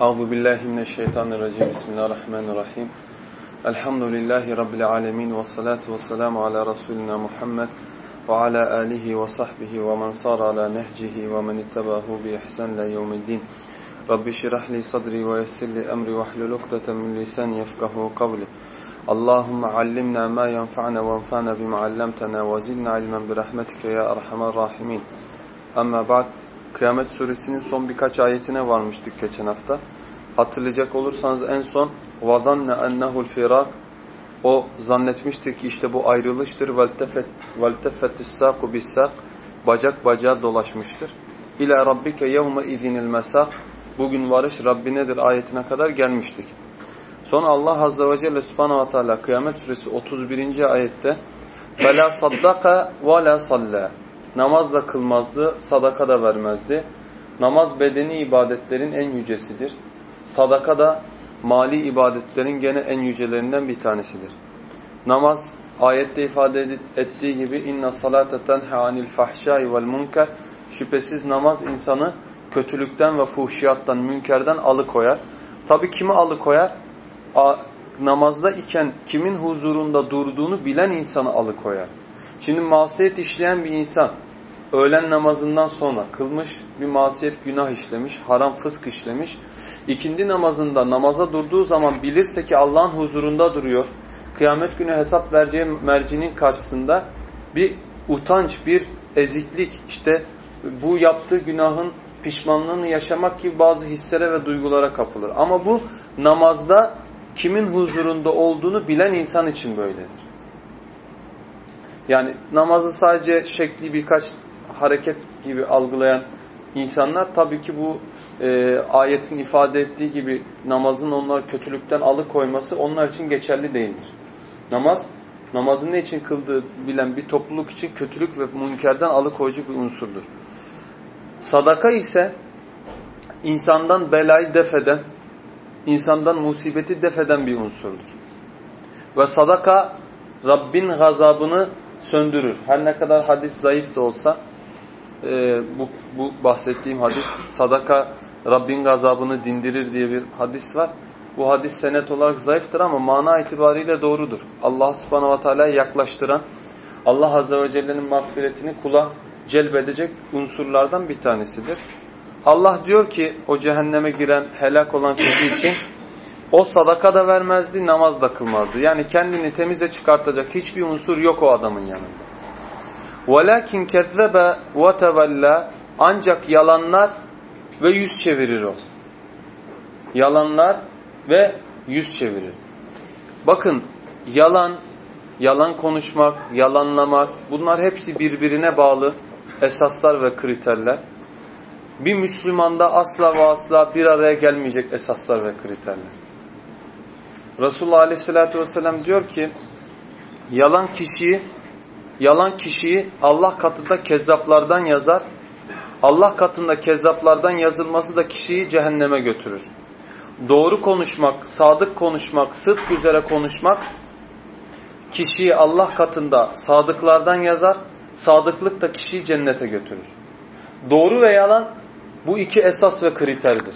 أعوذ بالله من الشيطان الرجيم. بسم الله الرحمن الرحيم. الحمد لله رب العالمين والصلاة والسلام على رسولنا محمد وعلى آله وصحبه ومن صار على نهجه ومن اتبعه بإحسان ليوم الدين. رب شرح لي صدري ويسر لي أمري وحل عقدة من لساني يفقه قولي. اللهم علمنا ما ينفعنا وانفعنا بما علمتنا وزدنا علما برحمتك يا أرحم الراحمين. أما بعد ya erhamer rahimin. Amma ba'd. Kıyamet suresinin son birkaç ayetine varmıştık geçen hafta. Hatırlayacak olursanız en son وَظَنَّ اَنَّهُ الْفِرَاقِ O zannetmiştir ki işte bu ayrılıştır. وَالْتَفَتِ السَّاقُ بِالسَّاقِ Bacak bacağa dolaşmıştır. İlâ rabbike yevme izinil mesak Bugün varış Rabbinedir ayetine kadar gelmiştik. Sonra Allah Azze ve Celle Subhanahu ve Teala Kıyamet Suresi 31. ayette فَلَا صَدَّقَ وَلَا صَلَّى Namaz da kılmazdı, sadaka da vermezdi. Namaz bedeni ibadetlerin en yücesidir. Sadaka da mali ibadetlerin gene en yücelerinden bir tanesidir. Namaz ayette ifade ettiği gibi inna salate tenha anil fahşai vel munker şüphesiz namaz insanı kötülükten ve fuhşiyattan, münkerden alıkoyar. Tabi kimi alıkoyar? A, namazda iken kimin huzurunda durduğunu bilen insanı alıkoyar. Şimdi masiyet işleyen bir insan öğlen namazından sonra kılmış bir masiyet günah işlemiş, haram fısk işlemiş. İkindi namazında namaza durduğu zaman bilirse ki Allah'ın huzurunda duruyor. Kıyamet günü hesap vereceği mercinin karşısında bir utanç, bir eziklik, işte bu yaptığı günahın pişmanlığını yaşamak gibi bazı hislere ve duygulara kapılır. Ama bu namazda kimin huzurunda olduğunu bilen insan için böyledir. Yani namazı sadece şekli birkaç hareket gibi algılayan insanlar tabii ki bu e, ayetin ifade ettiği gibi namazın onları kötülükten alıkoyması onlar için geçerli değildir. Namaz, namazın ne için kıldığı bilen bir topluluk için kötülük ve münkerden alıkoyucu bir unsurdur. Sadaka ise insandan belayı defeden, insandan musibeti defeden bir unsurdur. Ve sadaka Rabbin gazabını söndürür. Her ne kadar hadis zayıf da olsa e, bu, bu bahsettiğim hadis sadaka Rabbin gazabını dindirir diye bir hadis var. Bu hadis senet olarak zayıftır ama mana itibariyle doğrudur. Allah subhanahu ve teala'ya yaklaştıran, Allah azze ve celle'nin mağfiretini kula celbedecek unsurlardan bir tanesidir. Allah diyor ki o cehenneme giren, helak olan kişi için o sadaka da vermezdi, namaz da kılmazdı. Yani kendini temize çıkartacak hiçbir unsur yok o adamın yanında. وَلَكِنْ كَذَّبَ وَتَوَلَّى Ancak yalanlar ve yüz çevirir o. Yalanlar ve yüz çevirir. Bakın yalan, yalan konuşmak, yalanlamak bunlar hepsi birbirine bağlı esaslar ve kriterler. Bir Müslümanda asla ve asla bir araya gelmeyecek esaslar ve kriterler. Resulullah Aleyhisselatü Vesselam diyor ki yalan kişiyi yalan kişiyi Allah katında kezzaplardan yazar. Allah katında kezzaplardan yazılması da kişiyi cehenneme götürür. Doğru konuşmak, sadık konuşmak, sıdk üzere konuşmak kişiyi Allah katında sadıklardan yazar. Sadıklık da kişiyi cennete götürür. Doğru ve yalan bu iki esas ve kriterdir.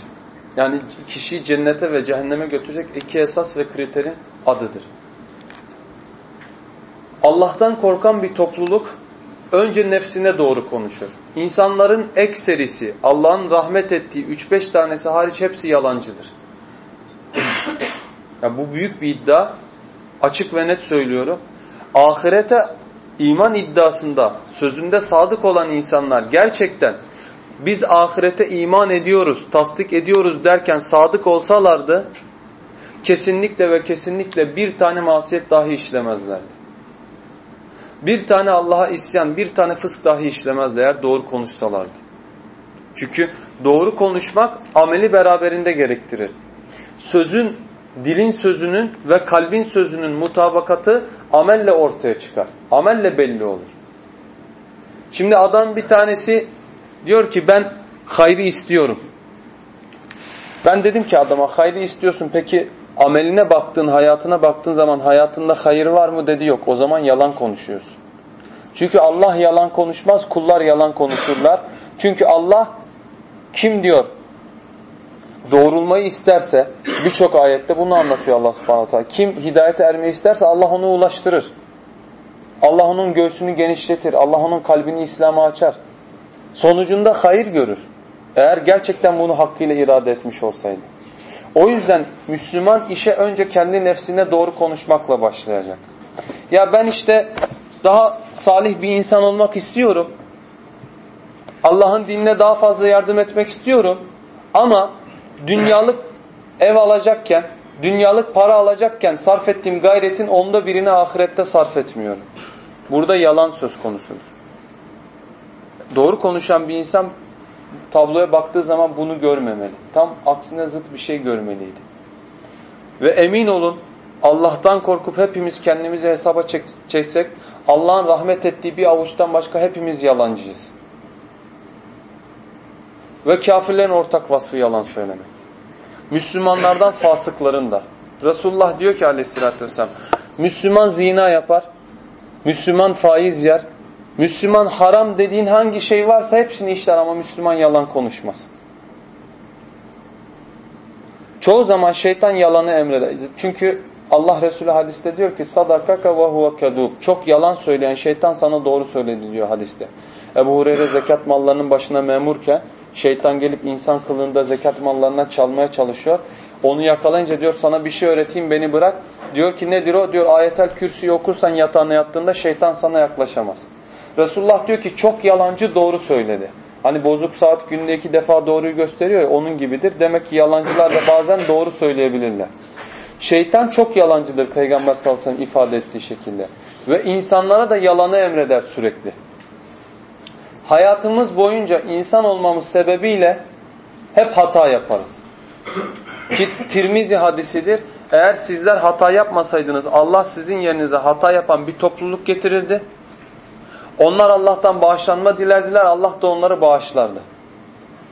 Yani kişiyi cennete ve cehenneme götürecek iki esas ve kriterin adıdır. Allah'tan korkan bir topluluk önce nefsine doğru konuşur. İnsanların ekserisi, Allah'ın rahmet ettiği 3-5 tanesi hariç hepsi yalancıdır. ya bu büyük bir iddia. Açık ve net söylüyorum. Ahirete iman iddiasında, sözünde sadık olan insanlar gerçekten biz ahirete iman ediyoruz, tasdik ediyoruz derken sadık olsalardı kesinlikle ve kesinlikle bir tane masiyet dahi işlemezlerdi. Bir tane Allah'a isyan, bir tane fısk dahi işlemezdi eğer doğru konuşsalardı. Çünkü doğru konuşmak ameli beraberinde gerektirir. Sözün, dilin sözünün ve kalbin sözünün mutabakatı amelle ortaya çıkar. Amelle belli olur. Şimdi adam bir tanesi diyor ki ben hayrı istiyorum. Ben dedim ki adama hayrı istiyorsun peki ameline baktığın, hayatına baktığın zaman hayatında hayır var mı dedi yok. O zaman yalan konuşuyorsun. Çünkü Allah yalan konuşmaz, kullar yalan konuşurlar. Çünkü Allah kim diyor? doğrulmayı isterse birçok ayette bunu anlatıyor Allah subhanahu teala. Kim hidayete ermeyi isterse Allah onu ulaştırır. Allah onun göğsünü genişletir. Allah onun kalbini İslam'a açar. Sonucunda hayır görür. Eğer gerçekten bunu hakkıyla irade etmiş olsaydı. O yüzden Müslüman işe önce kendi nefsine doğru konuşmakla başlayacak. Ya ben işte daha salih bir insan olmak istiyorum. Allah'ın dinine daha fazla yardım etmek istiyorum. Ama dünyalık ev alacakken, dünyalık para alacakken sarf ettiğim gayretin onda birini ahirette sarf etmiyorum. Burada yalan söz konusudur. Doğru konuşan bir insan tabloya baktığı zaman bunu görmemeli. Tam aksine zıt bir şey görmeliydi. Ve emin olun Allah'tan korkup hepimiz kendimizi hesaba çeksek Allah'ın rahmet ettiği bir avuçtan başka hepimiz yalancıyız. Ve kafirlerin ortak vasfı yalan söylemek. Müslümanlardan fasıkların da. Resulullah diyor ki aleyhissalatü vesselam Müslüman zina yapar, Müslüman faiz yer, Müslüman haram dediğin hangi şey varsa hepsini işler ama Müslüman yalan konuşmaz. Çoğu zaman şeytan yalanı emreder. Çünkü Allah Resulü hadiste diyor ki sadakaka ve huve kedub. Çok yalan söyleyen şeytan sana doğru söyledi diyor hadiste. Ebu Hureyre zekat mallarının başına memurken şeytan gelip insan kılığında zekat mallarına çalmaya çalışıyor. Onu yakalayınca diyor sana bir şey öğreteyim beni bırak. Diyor ki nedir o? Diyor ayetel kürsüyü okursan yatağına yattığında şeytan sana yaklaşamaz. Resulullah diyor ki çok yalancı doğru söyledi. Hani bozuk saat günde iki defa doğruyu gösteriyor ya onun gibidir. Demek ki yalancılar da bazen doğru söyleyebilirler. Şeytan çok yalancıdır Peygamber sallallahu aleyhi ve sellem ifade ettiği şekilde. Ve insanlara da yalanı emreder sürekli. Hayatımız boyunca insan olmamız sebebiyle hep hata yaparız. Ki Tirmizi hadisidir. Eğer sizler hata yapmasaydınız Allah sizin yerinize hata yapan bir topluluk getirirdi. Onlar Allah'tan bağışlanma dilerdiler. Allah da onları bağışlardı.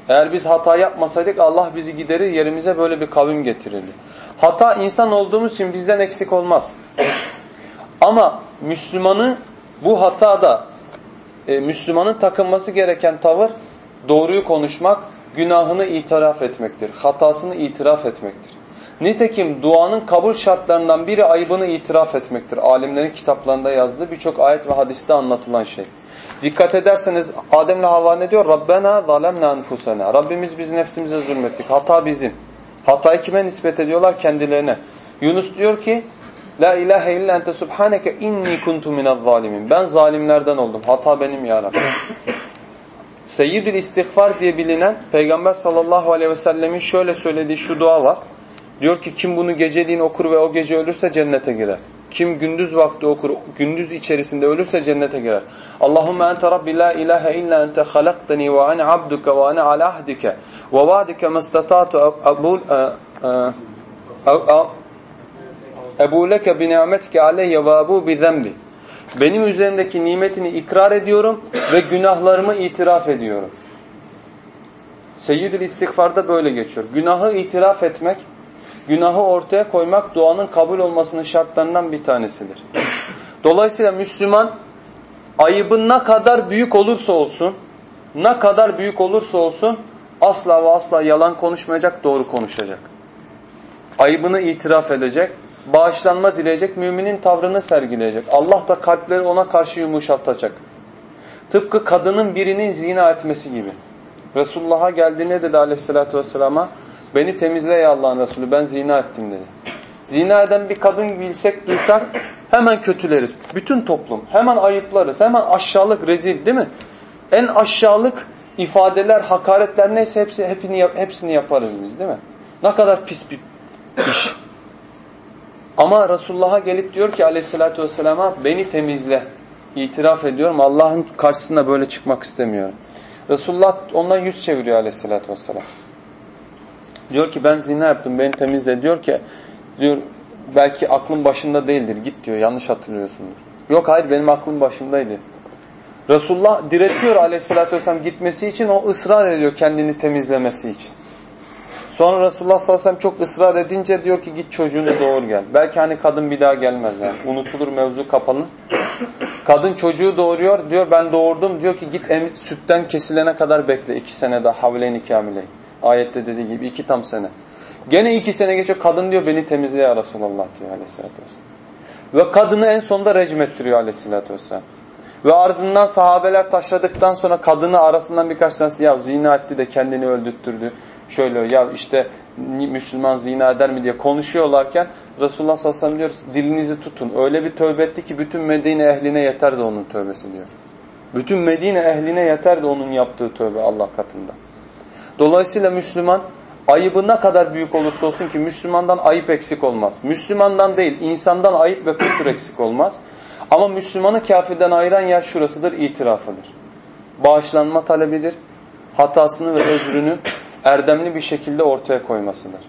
Eğer biz hata yapmasaydık Allah bizi giderir yerimize böyle bir kavim getirirdi. Hata insan olduğumuz için bizden eksik olmaz. Ama Müslümanı bu hatada e, Müslümanın takınması gereken tavır doğruyu konuşmak, günahını itiraf etmektir. Hatasını itiraf etmektir. Nitekim duanın kabul şartlarından biri ayıbını itiraf etmektir. Alimlerin kitaplarında yazdığı birçok ayet ve hadiste anlatılan şey. Dikkat ederseniz Adem'le Havva ne diyor? Rabbena zalemna enfusena. Rabbimiz biz nefsimize zulmettik. Hata bizim. Hatayı kime nispet ediyorlar? Kendilerine. Yunus diyor ki La ilahe illa ente subhaneke inni kuntu minez zalimin. Ben zalimlerden oldum. Hata benim ya Rabbi. Seyyidül istiğfar diye bilinen Peygamber sallallahu aleyhi ve sellemin şöyle söylediği şu dua var. Diyor ki kim bunu geceliğin okur ve o gece ölürse cennete girer. Kim gündüz vakti okur, gündüz içerisinde ölürse cennete girer. Allahümme ente rabbi la ilahe illa ente halaktani ve ane abduke ve ane ala ahdike ve vaadike mestatatu abul Ebu leke bi ni'metike aleyye ve abu bi zembi. Benim üzerimdeki nimetini ikrar ediyorum ve günahlarımı itiraf ediyorum. Seyyidül istiğfarda böyle geçiyor. Günahı itiraf etmek, günahı ortaya koymak duanın kabul olmasının şartlarından bir tanesidir. Dolayısıyla Müslüman ayıbın ne kadar büyük olursa olsun, ne kadar büyük olursa olsun asla ve asla yalan konuşmayacak, doğru konuşacak. Ayıbını itiraf edecek, bağışlanma dileyecek, müminin tavrını sergileyecek. Allah da kalpleri ona karşı yumuşatacak. Tıpkı kadının birinin zina etmesi gibi. Resulullah'a geldiğinde dedi aleyhissalatü vesselama beni temizle ya Allah'ın Resulü ben zina ettim dedi. Zina eden bir kadın bilsek duysak hemen kötüleriz. Bütün toplum hemen ayıplarız. Hemen aşağılık rezil değil mi? En aşağılık ifadeler, hakaretler neyse hepsi, hepini, hepsini yaparız biz değil mi? Ne kadar pis bir iş. Ama Resulullah'a gelip diyor ki aleyhissalatü vesselama beni temizle. İtiraf ediyorum Allah'ın karşısında böyle çıkmak istemiyorum. Resulullah ondan yüz çeviriyor aleyhissalatü vesselam. Diyor ki ben zina yaptım beni temizle. Diyor ki diyor belki aklın başında değildir git diyor yanlış hatırlıyorsundur. Yok hayır benim aklım başındaydı. Resulullah diretiyor aleyhissalatü vesselam gitmesi için o ısrar ediyor kendini temizlemesi için. Sonra Resulullah sallallahu aleyhi ve sellem çok ısrar edince diyor ki git çocuğunu doğur gel. Belki hani kadın bir daha gelmez yani. Unutulur mevzu kapanır. Kadın çocuğu doğuruyor diyor ben doğurdum diyor ki git emir sütten kesilene kadar bekle iki sene daha havleyni kamileyin. Ayette dediği gibi iki tam sene. Gene iki sene geçiyor. Kadın diyor beni temizle ya Resulallah diyor aleyhissalatü vesselam. Ve kadını en sonunda recm ettiriyor aleyhissalatü vesselam. Ve ardından sahabeler taşladıktan sonra kadını arasından birkaç tanesi ya zina etti de kendini öldürttürdü. Şöyle ya işte Müslüman zina eder mi diye konuşuyorlarken Resulullah sallallahu aleyhi ve sellem diyor dilinizi tutun. Öyle bir tövbe etti ki bütün Medine ehline yeter de onun tövbesi diyor. Bütün Medine ehline yeter de onun yaptığı tövbe Allah katında. Dolayısıyla Müslüman ayıbı ne kadar büyük olursa olsun ki Müslümandan ayıp eksik olmaz. Müslümandan değil insandan ayıp ve kusur eksik olmaz. Ama Müslümanı kafirden ayıran yer şurasıdır, itirafıdır. Bağışlanma talebidir. Hatasını ve özrünü erdemli bir şekilde ortaya koymasıdır.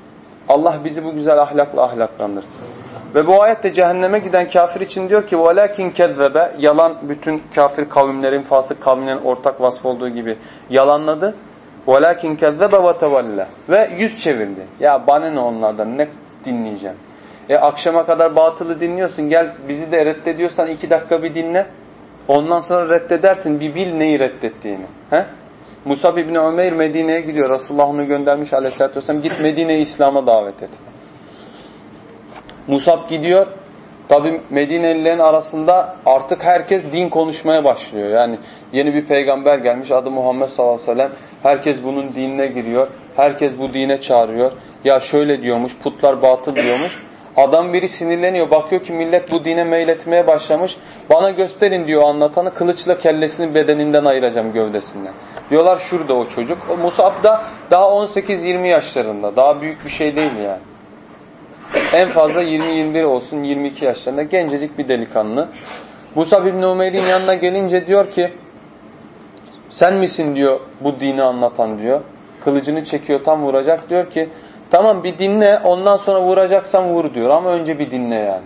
Allah bizi bu güzel ahlakla ahlaklandırsın. Ve bu ayette cehenneme giden kafir için diyor ki وَلَكِنْ كَذَّبَ Yalan bütün kafir kavimlerin, fasık kavimlerin ortak vasf olduğu gibi yalanladı. وَلَكِنْ كَذَّبَ وَتَوَلَّ Ve yüz çevirdi. Ya bana ne onlardan ne dinleyeceğim. E akşama kadar batılı dinliyorsun gel bizi de reddediyorsan iki dakika bir dinle. Ondan sonra reddedersin bir bil neyi reddettiğini. He? Musab İbni Ömer Medine'ye gidiyor. Resulullah onu göndermiş aleyhissalatü vesselam. Git Medine'yi İslam'a davet et. Musab gidiyor. Tabi Medinelilerin arasında artık herkes din konuşmaya başlıyor. Yani yeni bir peygamber gelmiş adı Muhammed sallallahu aleyhi ve sellem. Herkes bunun dinine giriyor. Herkes bu dine çağırıyor. Ya şöyle diyormuş putlar batıl diyormuş. Adam biri sinirleniyor. Bakıyor ki millet bu dine meyletmeye başlamış. Bana gösterin diyor anlatanı. Kılıçla kellesini bedeninden ayıracağım gövdesinden. Diyorlar şurada o çocuk. O Musab da daha 18-20 yaşlarında. Daha büyük bir şey değil yani. En fazla 20-21 olsun 22 yaşlarında. Gencecik bir delikanlı. Musab İbni Umeyr'in yanına gelince diyor ki sen misin diyor bu dini anlatan diyor. Kılıcını çekiyor tam vuracak. Diyor ki Tamam bir dinle ondan sonra vuracaksan vur diyor ama önce bir dinle yani.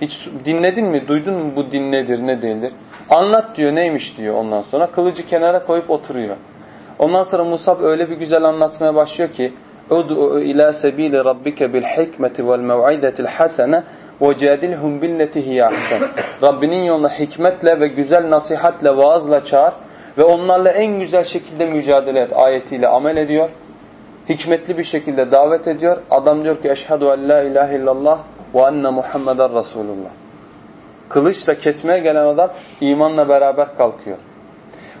Hiç dinledin mi? Duydun mu bu din nedir ne değildir? Anlat diyor neymiş diyor ondan sonra. Kılıcı kenara koyup oturuyor. Ondan sonra Musab öyle bir güzel anlatmaya başlıyor ki اُدْعُ اِلَى سَب۪يلِ رَبِّكَ بِالْحِكْمَةِ وَالْمَوْعِدَةِ الْحَسَنَةِ وَجَادِلْهُمْ بِالَّتِ هِيَ اَحْسَنِ Rabbinin yoluna hikmetle ve güzel nasihatle, vaazla çağır ve onlarla en güzel şekilde mücadele et ayetiyle amel ediyor hikmetli bir şekilde davet ediyor. Adam diyor ki eşhedü en la ilahe illallah ve enne Muhammeden Resulullah. Kılıçla kesmeye gelen adam imanla beraber kalkıyor.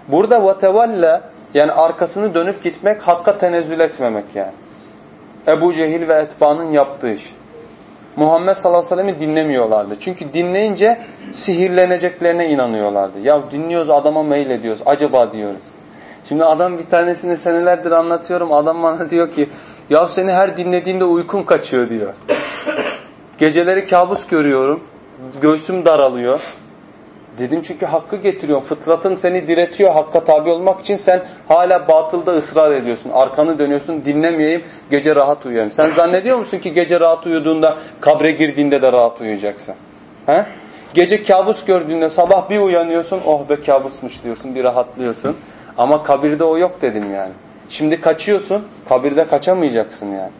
Burada vatevalla yani arkasını dönüp gitmek hakka tenezzül etmemek yani. Ebu Cehil ve etbaanın yaptığı iş. Muhammed sallallahu aleyhi ve sellem'i dinlemiyorlardı. Çünkü dinleyince sihirleneceklerine inanıyorlardı. Ya dinliyoruz adama mail ediyoruz. Acaba diyoruz. Şimdi adam bir tanesini senelerdir anlatıyorum. Adam bana diyor ki ya seni her dinlediğimde uykum kaçıyor diyor. Geceleri kabus görüyorum. Göğsüm daralıyor. Dedim çünkü hakkı getiriyor. Fıtratın seni diretiyor hakka tabi olmak için sen hala batılda ısrar ediyorsun. Arkanı dönüyorsun dinlemeyeyim gece rahat uyuyayım. Sen zannediyor musun ki gece rahat uyuduğunda kabre girdiğinde de rahat uyuyacaksın? He? Gece kabus gördüğünde sabah bir uyanıyorsun oh be kabusmuş diyorsun bir rahatlıyorsun. Ama kabirde o yok dedim yani. Şimdi kaçıyorsun, kabirde kaçamayacaksın yani.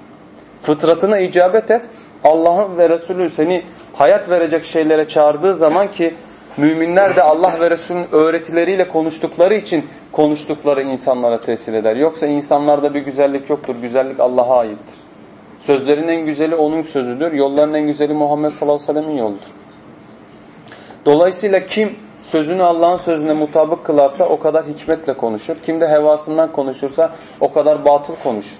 Fıtratına icabet et. Allah'ın ve Resulü seni hayat verecek şeylere çağırdığı zaman ki müminler de Allah ve Resulünün öğretileriyle konuştukları için konuştukları insanlara tesir eder. Yoksa insanlarda bir güzellik yoktur. Güzellik Allah'a aittir. Sözlerin en güzeli onun sözüdür. Yolların en güzeli Muhammed sallallahu aleyhi ve sellemin yoludur. Dolayısıyla kim sözünü Allah'ın sözüne mutabık kılarsa o kadar hikmetle konuşur. Kim de hevasından konuşursa o kadar batıl konuşur.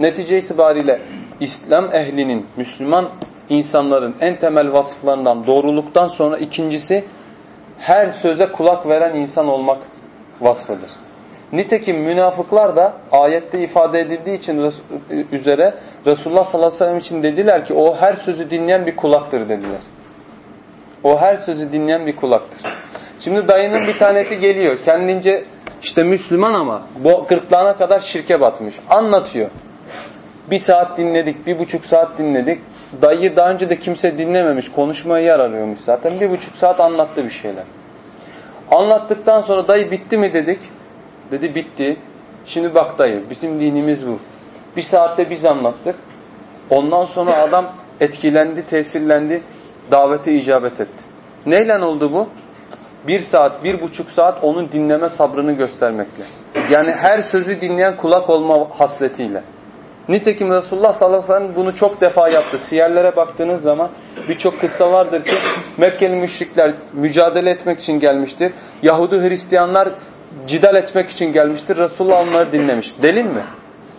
Netice itibariyle İslam ehlinin, Müslüman insanların en temel vasıflarından doğruluktan sonra ikincisi her söze kulak veren insan olmak vasfıdır. Nitekim münafıklar da ayette ifade edildiği için üzere Resulullah sallallahu aleyhi ve sellem için dediler ki o her sözü dinleyen bir kulaktır dediler. O her sözü dinleyen bir kulaktır. Şimdi dayının bir tanesi geliyor. Kendince işte Müslüman ama bu gırtlağına kadar şirke batmış. Anlatıyor. Bir saat dinledik, bir buçuk saat dinledik. Dayı daha önce de kimse dinlememiş. Konuşmaya yer arıyormuş zaten. Bir buçuk saat anlattı bir şeyler. Anlattıktan sonra dayı bitti mi dedik. Dedi bitti. Şimdi bak dayı bizim dinimiz bu. Bir saatte biz anlattık. Ondan sonra adam etkilendi, tesirlendi davete icabet etti. Neyle oldu bu? bir saat, bir buçuk saat onun dinleme sabrını göstermekle. Yani her sözü dinleyen kulak olma hasletiyle. Nitekim Resulullah sallallahu aleyhi ve sellem bunu çok defa yaptı. Siyerlere baktığınız zaman birçok kıssa vardır ki Mekkeli müşrikler mücadele etmek için gelmiştir. Yahudi Hristiyanlar cidal etmek için gelmiştir. Resulullah onları dinlemiş. Delil mi?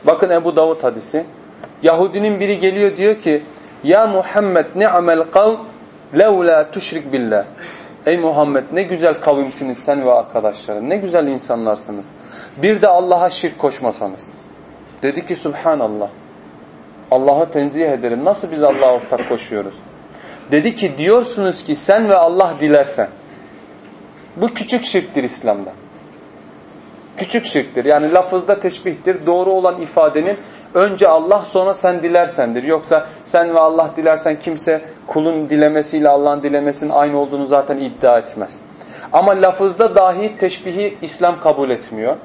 Bakın Ebu Davud hadisi. Yahudinin biri geliyor diyor ki Ya Muhammed ni'amel kavm levla tuşrik billah. Ey Muhammed ne güzel kavimsiniz sen ve arkadaşların. Ne güzel insanlarsınız. Bir de Allah'a şirk koşmasanız. Dedi ki Subhanallah. Allah'a tenzih ederim. Nasıl biz Allah'a ortak koşuyoruz? Dedi ki diyorsunuz ki sen ve Allah dilersen. Bu küçük şirktir İslam'da. Küçük şirktir. Yani lafızda teşbihtir. Doğru olan ifadenin önce Allah sonra sen dilersendir. Yoksa sen ve Allah dilersen kimse kulun dilemesiyle Allah'ın dilemesinin aynı olduğunu zaten iddia etmez. Ama lafızda dahi teşbihi İslam kabul etmiyor.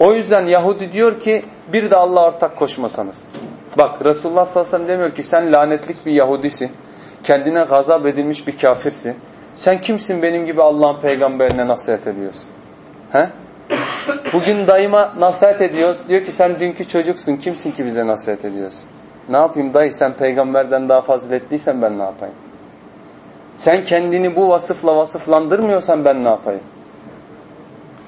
O yüzden Yahudi diyor ki bir de Allah'a ortak koşmasanız. Bak Resulullah sallallahu aleyhi ve sellem demiyor ki sen lanetlik bir Yahudisin. Kendine gazap edilmiş bir kafirsin. Sen kimsin benim gibi Allah'ın peygamberine nasihat ediyorsun? He? Bugün dayıma nasihat ediyoruz. Diyor ki sen dünkü çocuksun. Kimsin ki bize nasihat ediyorsun? Ne yapayım dayı sen peygamberden daha faziletliysen ben ne yapayım? Sen kendini bu vasıfla vasıflandırmıyorsan ben ne yapayım?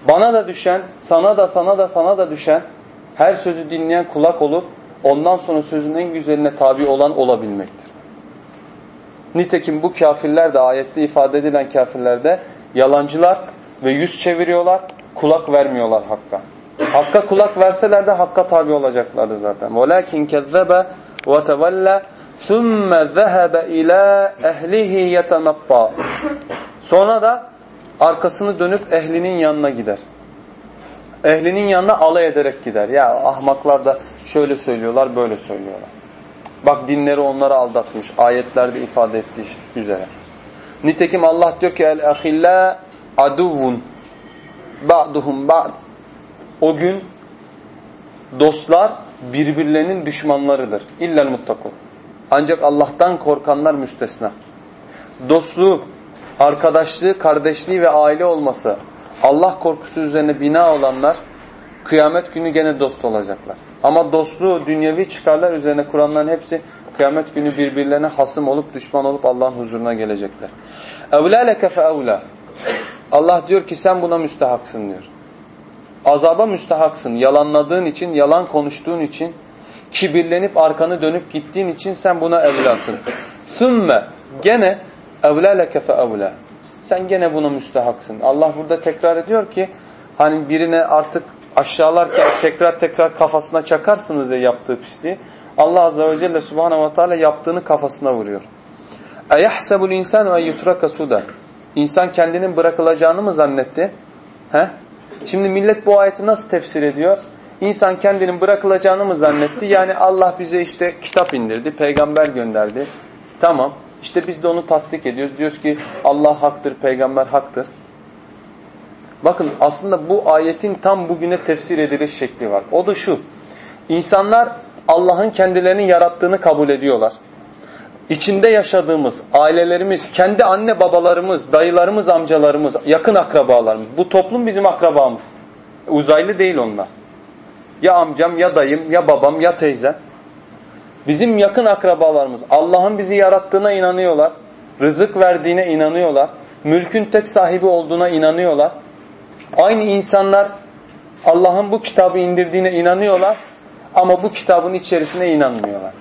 Bana da düşen, sana da sana da sana da düşen her sözü dinleyen kulak olup ondan sonra sözün en güzeline tabi olan olabilmektir. Nitekim bu kafirler de ayette ifade edilen kafirler de yalancılar ve yüz çeviriyorlar, kulak vermiyorlar Hakk'a. Hakka kulak verseler de Hakk'a tabi olacaklardı zaten. وَلَكِنْ كَذَّبَ وَتَوَلَّ ثُمَّ ذَهَبَ إِلَى اَهْلِهِ يَتَمَطَّى Sonra da arkasını dönüp ehlinin yanına gider. Ehlinin yanına alay ederek gider. Ya ahmaklar da şöyle söylüyorlar, böyle söylüyorlar. Bak dinleri onları aldatmış. Ayetlerde ifade ettiği üzere. Nitekim Allah diyor ki el ahilla aduvun ba'duhum ba'd. O gün dostlar birbirlerinin düşmanlarıdır. İllel muttakun. Ancak Allah'tan korkanlar müstesna. Dostluğu, arkadaşlığı, kardeşliği ve aile olması Allah korkusu üzerine bina olanlar kıyamet günü gene dost olacaklar. Ama dostluğu dünyevi çıkarlar üzerine kuranların hepsi kıyamet günü birbirlerine hasım olup düşman olup Allah'ın huzuruna gelecekler. Leke fe evlâ. Allah diyor ki sen buna müstehaksın diyor. Azaba müstehaksın. Yalanladığın için, yalan konuştuğun için, kibirlenip arkanı dönüp gittiğin için sen buna evlasın. Sümme gene evlâ leke fe evlâ. Sen gene buna müstehaksın. Allah burada tekrar ediyor ki hani birine artık aşağılarken tekrar tekrar kafasına çakarsınız ya yaptığı pisliği. Allah Azze ve Celle Subhanahu ve Teala yaptığını kafasına vuruyor. اَيَحْسَبُ الْاِنْسَانُ اَيْيُتْرَكَ سُدًا İnsan kendinin bırakılacağını mı zannetti? He? Şimdi millet bu ayeti nasıl tefsir ediyor? İnsan kendinin bırakılacağını mı zannetti? Yani Allah bize işte kitap indirdi, peygamber gönderdi. Tamam. İşte biz de onu tasdik ediyoruz. Diyoruz ki Allah haktır, peygamber haktır. Bakın aslında bu ayetin tam bugüne tefsir ediliş şekli var. O da şu. İnsanlar Allah'ın kendilerini yarattığını kabul ediyorlar. İçinde yaşadığımız ailelerimiz, kendi anne babalarımız, dayılarımız, amcalarımız, yakın akrabalarımız. Bu toplum bizim akrabamız. Uzaylı değil onlar. Ya amcam, ya dayım, ya babam, ya teyzem. Bizim yakın akrabalarımız Allah'ın bizi yarattığına inanıyorlar. Rızık verdiğine inanıyorlar. Mülkün tek sahibi olduğuna inanıyorlar. Aynı insanlar Allah'ın bu kitabı indirdiğine inanıyorlar ama bu kitabın içerisine inanmıyorlar.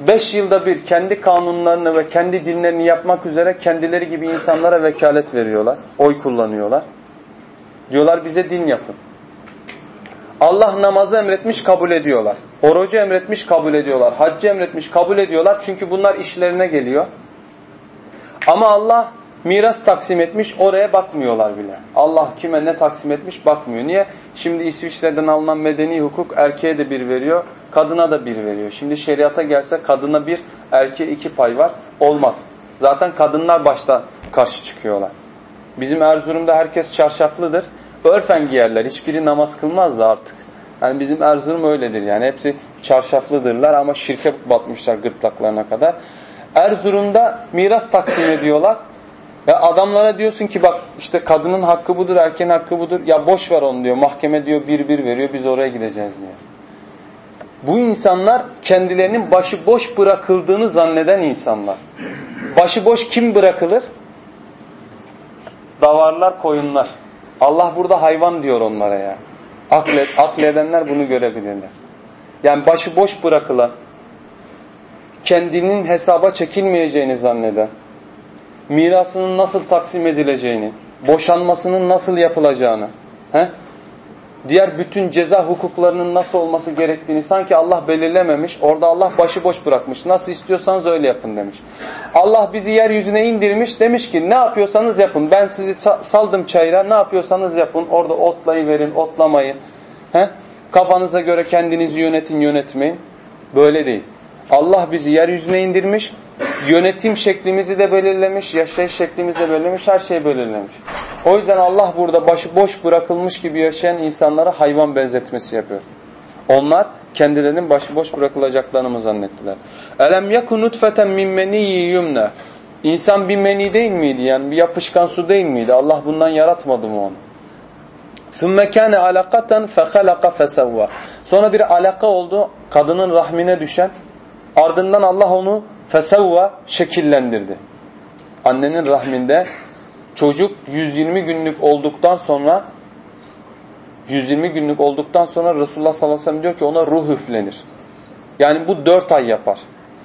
Beş yılda bir kendi kanunlarını ve kendi dinlerini yapmak üzere kendileri gibi insanlara vekalet veriyorlar. Oy kullanıyorlar. Diyorlar bize din yapın. Allah namazı emretmiş kabul ediyorlar. Orucu emretmiş kabul ediyorlar. Haccı emretmiş kabul ediyorlar. Çünkü bunlar işlerine geliyor. Ama Allah miras taksim etmiş oraya bakmıyorlar bile. Allah kime ne taksim etmiş bakmıyor. Niye? Şimdi İsviçre'den alınan medeni hukuk erkeğe de bir veriyor, kadına da bir veriyor. Şimdi şeriata gelse kadına bir, erkeğe iki pay var. Olmaz. Zaten kadınlar başta karşı çıkıyorlar. Bizim Erzurum'da herkes çarşaflıdır. Örfen giyerler. Hiçbiri namaz kılmaz da artık. Yani bizim Erzurum öyledir yani. Hepsi çarşaflıdırlar ama şirke batmışlar gırtlaklarına kadar. Erzurum'da miras taksim ediyorlar. Ya adamlara diyorsun ki bak işte kadının hakkı budur, erkeğin hakkı budur. Ya boş ver onu diyor. Mahkeme diyor bir bir veriyor. Biz oraya gideceğiz diyor. Bu insanlar kendilerinin başıboş bırakıldığını zanneden insanlar. Başıboş kim bırakılır? Davarlar, koyunlar. Allah burada hayvan diyor onlara ya. Aklet, akledenler bunu görebilirler. Yani başıboş bırakılan, kendinin hesaba çekilmeyeceğini zanneden, mirasının nasıl taksim edileceğini, boşanmasının nasıl yapılacağını, he? Diğer bütün ceza hukuklarının nasıl olması gerektiğini sanki Allah belirlememiş. Orada Allah başıboş bırakmış. Nasıl istiyorsanız öyle yapın demiş. Allah bizi yeryüzüne indirmiş. Demiş ki ne yapıyorsanız yapın. Ben sizi saldım çayıra. Ne yapıyorsanız yapın. Orada otlayıverin, otlamayın. He? Kafanıza göre kendinizi yönetin, yönetmeyin. Böyle değil. Allah bizi yeryüzüne indirmiş. Yönetim şeklimizi de belirlemiş. Yaşayış şeklimizi de belirlemiş. Her şeyi belirlemiş. O yüzden Allah burada başı boş bırakılmış gibi yaşayan insanlara hayvan benzetmesi yapıyor. Onlar kendilerinin başıboş bırakılacaklarını mı zannettiler? Elem yakun nutfeten min meniyyi yumna. İnsan bir meni değil miydi? Yani bir yapışkan su değil miydi? Allah bundan yaratmadı mı onu? ثُمَّ كَانَ عَلَقَةً فَخَلَقَ فَسَوَّى Sonra bir alaka oldu, kadının rahmine düşen. Ardından Allah onu fesevva şekillendirdi. Annenin rahminde çocuk 120 günlük olduktan sonra 120 günlük olduktan sonra Resulullah sallallahu aleyhi ve sellem diyor ki ona ruh üflenir. Yani bu 4 ay yapar.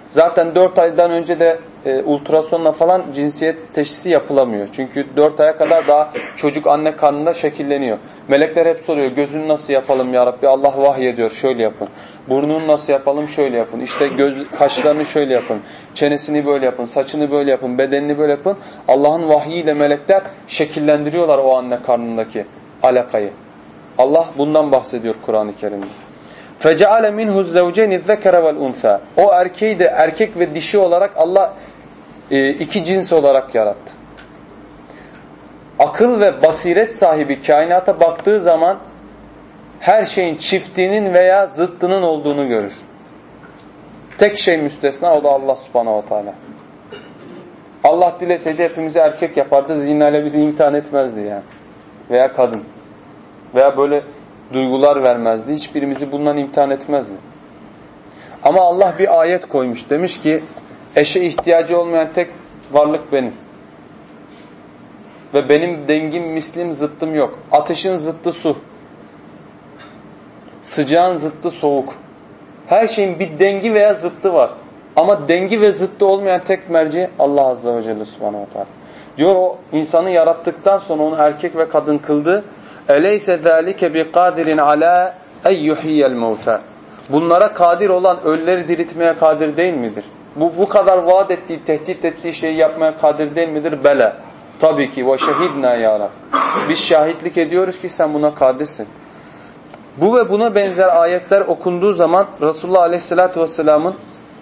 Zaten 4 aydan önce de e, ultrasonla falan cinsiyet teşhisi yapılamıyor. Çünkü 4 aya kadar daha çocuk anne karnında şekilleniyor. Melekler hep soruyor gözünü nasıl yapalım ya Rabbi? Allah vahyediyor şöyle yapın. Burnunu nasıl yapalım? Şöyle yapın. İşte göz, kaşlarını şöyle yapın. Çenesini böyle yapın. Saçını böyle yapın. Bedenini böyle yapın. Allah'ın vahyiyle melekler şekillendiriyorlar o anne karnındaki alakayı. Allah bundan bahsediyor Kur'an-ı Kerim'de. فَجَعَلَ مِنْهُ الزَّوْجَيْنِ الذَّكَرَ وَالْاُنْثَى O erkeği de erkek ve dişi olarak Allah e, iki cins olarak yarattı. Akıl ve basiret sahibi kainata baktığı zaman her şeyin çiftinin veya zıttının olduğunu görür. Tek şey müstesna o da Allah subhanahu wa. Allah dileseydi hepimizi erkek yapardı. Zinayla bizi imtihan etmezdi yani. Veya kadın. Veya böyle duygular vermezdi. Hiçbirimizi bundan imtihan etmezdi. Ama Allah bir ayet koymuş. Demiş ki eşe ihtiyacı olmayan tek varlık benim. Ve benim dengim, mislim, zıttım yok. Ateşin zıttı su. Sıcağın zıttı soğuk. Her şeyin bir dengi veya zıttı var. Ama dengi ve zıttı olmayan tek merci Allah Azze ve Celle Subhanahu wa Taala. Diyor o insanı yarattıktan sonra onu erkek ve kadın kıldı. Eleyse zâlike bi kadirin alâ ey yuhiyyel mevtâ. Bunlara kadir olan ölüleri diriltmeye kadir değil midir? Bu bu kadar vaat ettiği, tehdit ettiği şeyi yapmaya kadir değil midir? Bele. Tabii ki. Ve şehidna ya Rab. Biz şahitlik ediyoruz ki sen buna kadirsin. Bu ve buna benzer ayetler okunduğu zaman Resulullah Aleyhisselatü Vesselam'ın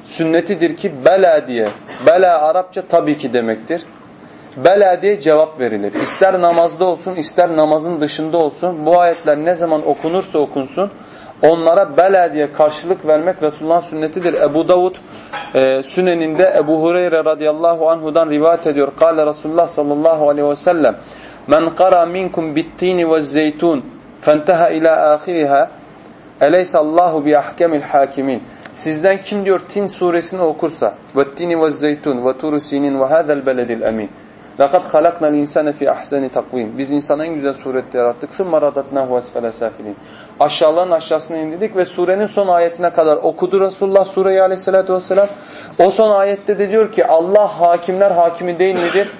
sünnetidir ki bela diye. Bela Arapça tabii ki demektir. Bela diye cevap verilir. İster namazda olsun ister namazın dışında olsun bu ayetler ne zaman okunursa okunsun onlara bela diye karşılık vermek Resulullah'ın sünnetidir. Ebu Davud e, süneninde Ebu Hureyre radıyallahu anhudan rivayet ediyor. Kale Resulullah sallallahu aleyhi ve sellem Men qara minkum bittini ve zeytun Fentaha ila ahiriha Eleysallahu bi ahkemil hakimin. Sizden kim diyor Tin suresini okursa ve tini ve zeytun ve turu sinin ve hazel beledil emin. Lakat halaknal fi ahseni takvim. Biz insanı en güzel surette yarattık. Sümme radatnahu esfele safilin. Aşağıların aşağısına indirdik ve surenin son ayetine kadar okudu Resulullah sureyi aleyhissalatü vesselam. O son ayette de diyor ki Allah hakimler hakimi değil midir?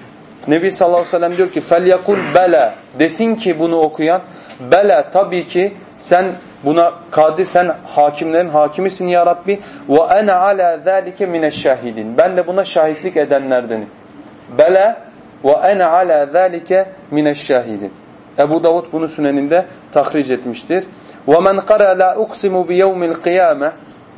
Nebi sallallahu aleyhi ve sellem diyor ki fel yakul bela desin ki bunu okuyan bela tabii ki sen buna kadir sen hakimlerin hakimisin ya Rabbi ve ana ala zalike mineşşahidin. Ben de buna şahitlik edenlerdenim. Bela ve ene ala zalike mineşşahidin. Ebu Davud bunu süneninde tahric etmiştir. Ve men qara la uqsimu bi yevmil kıyame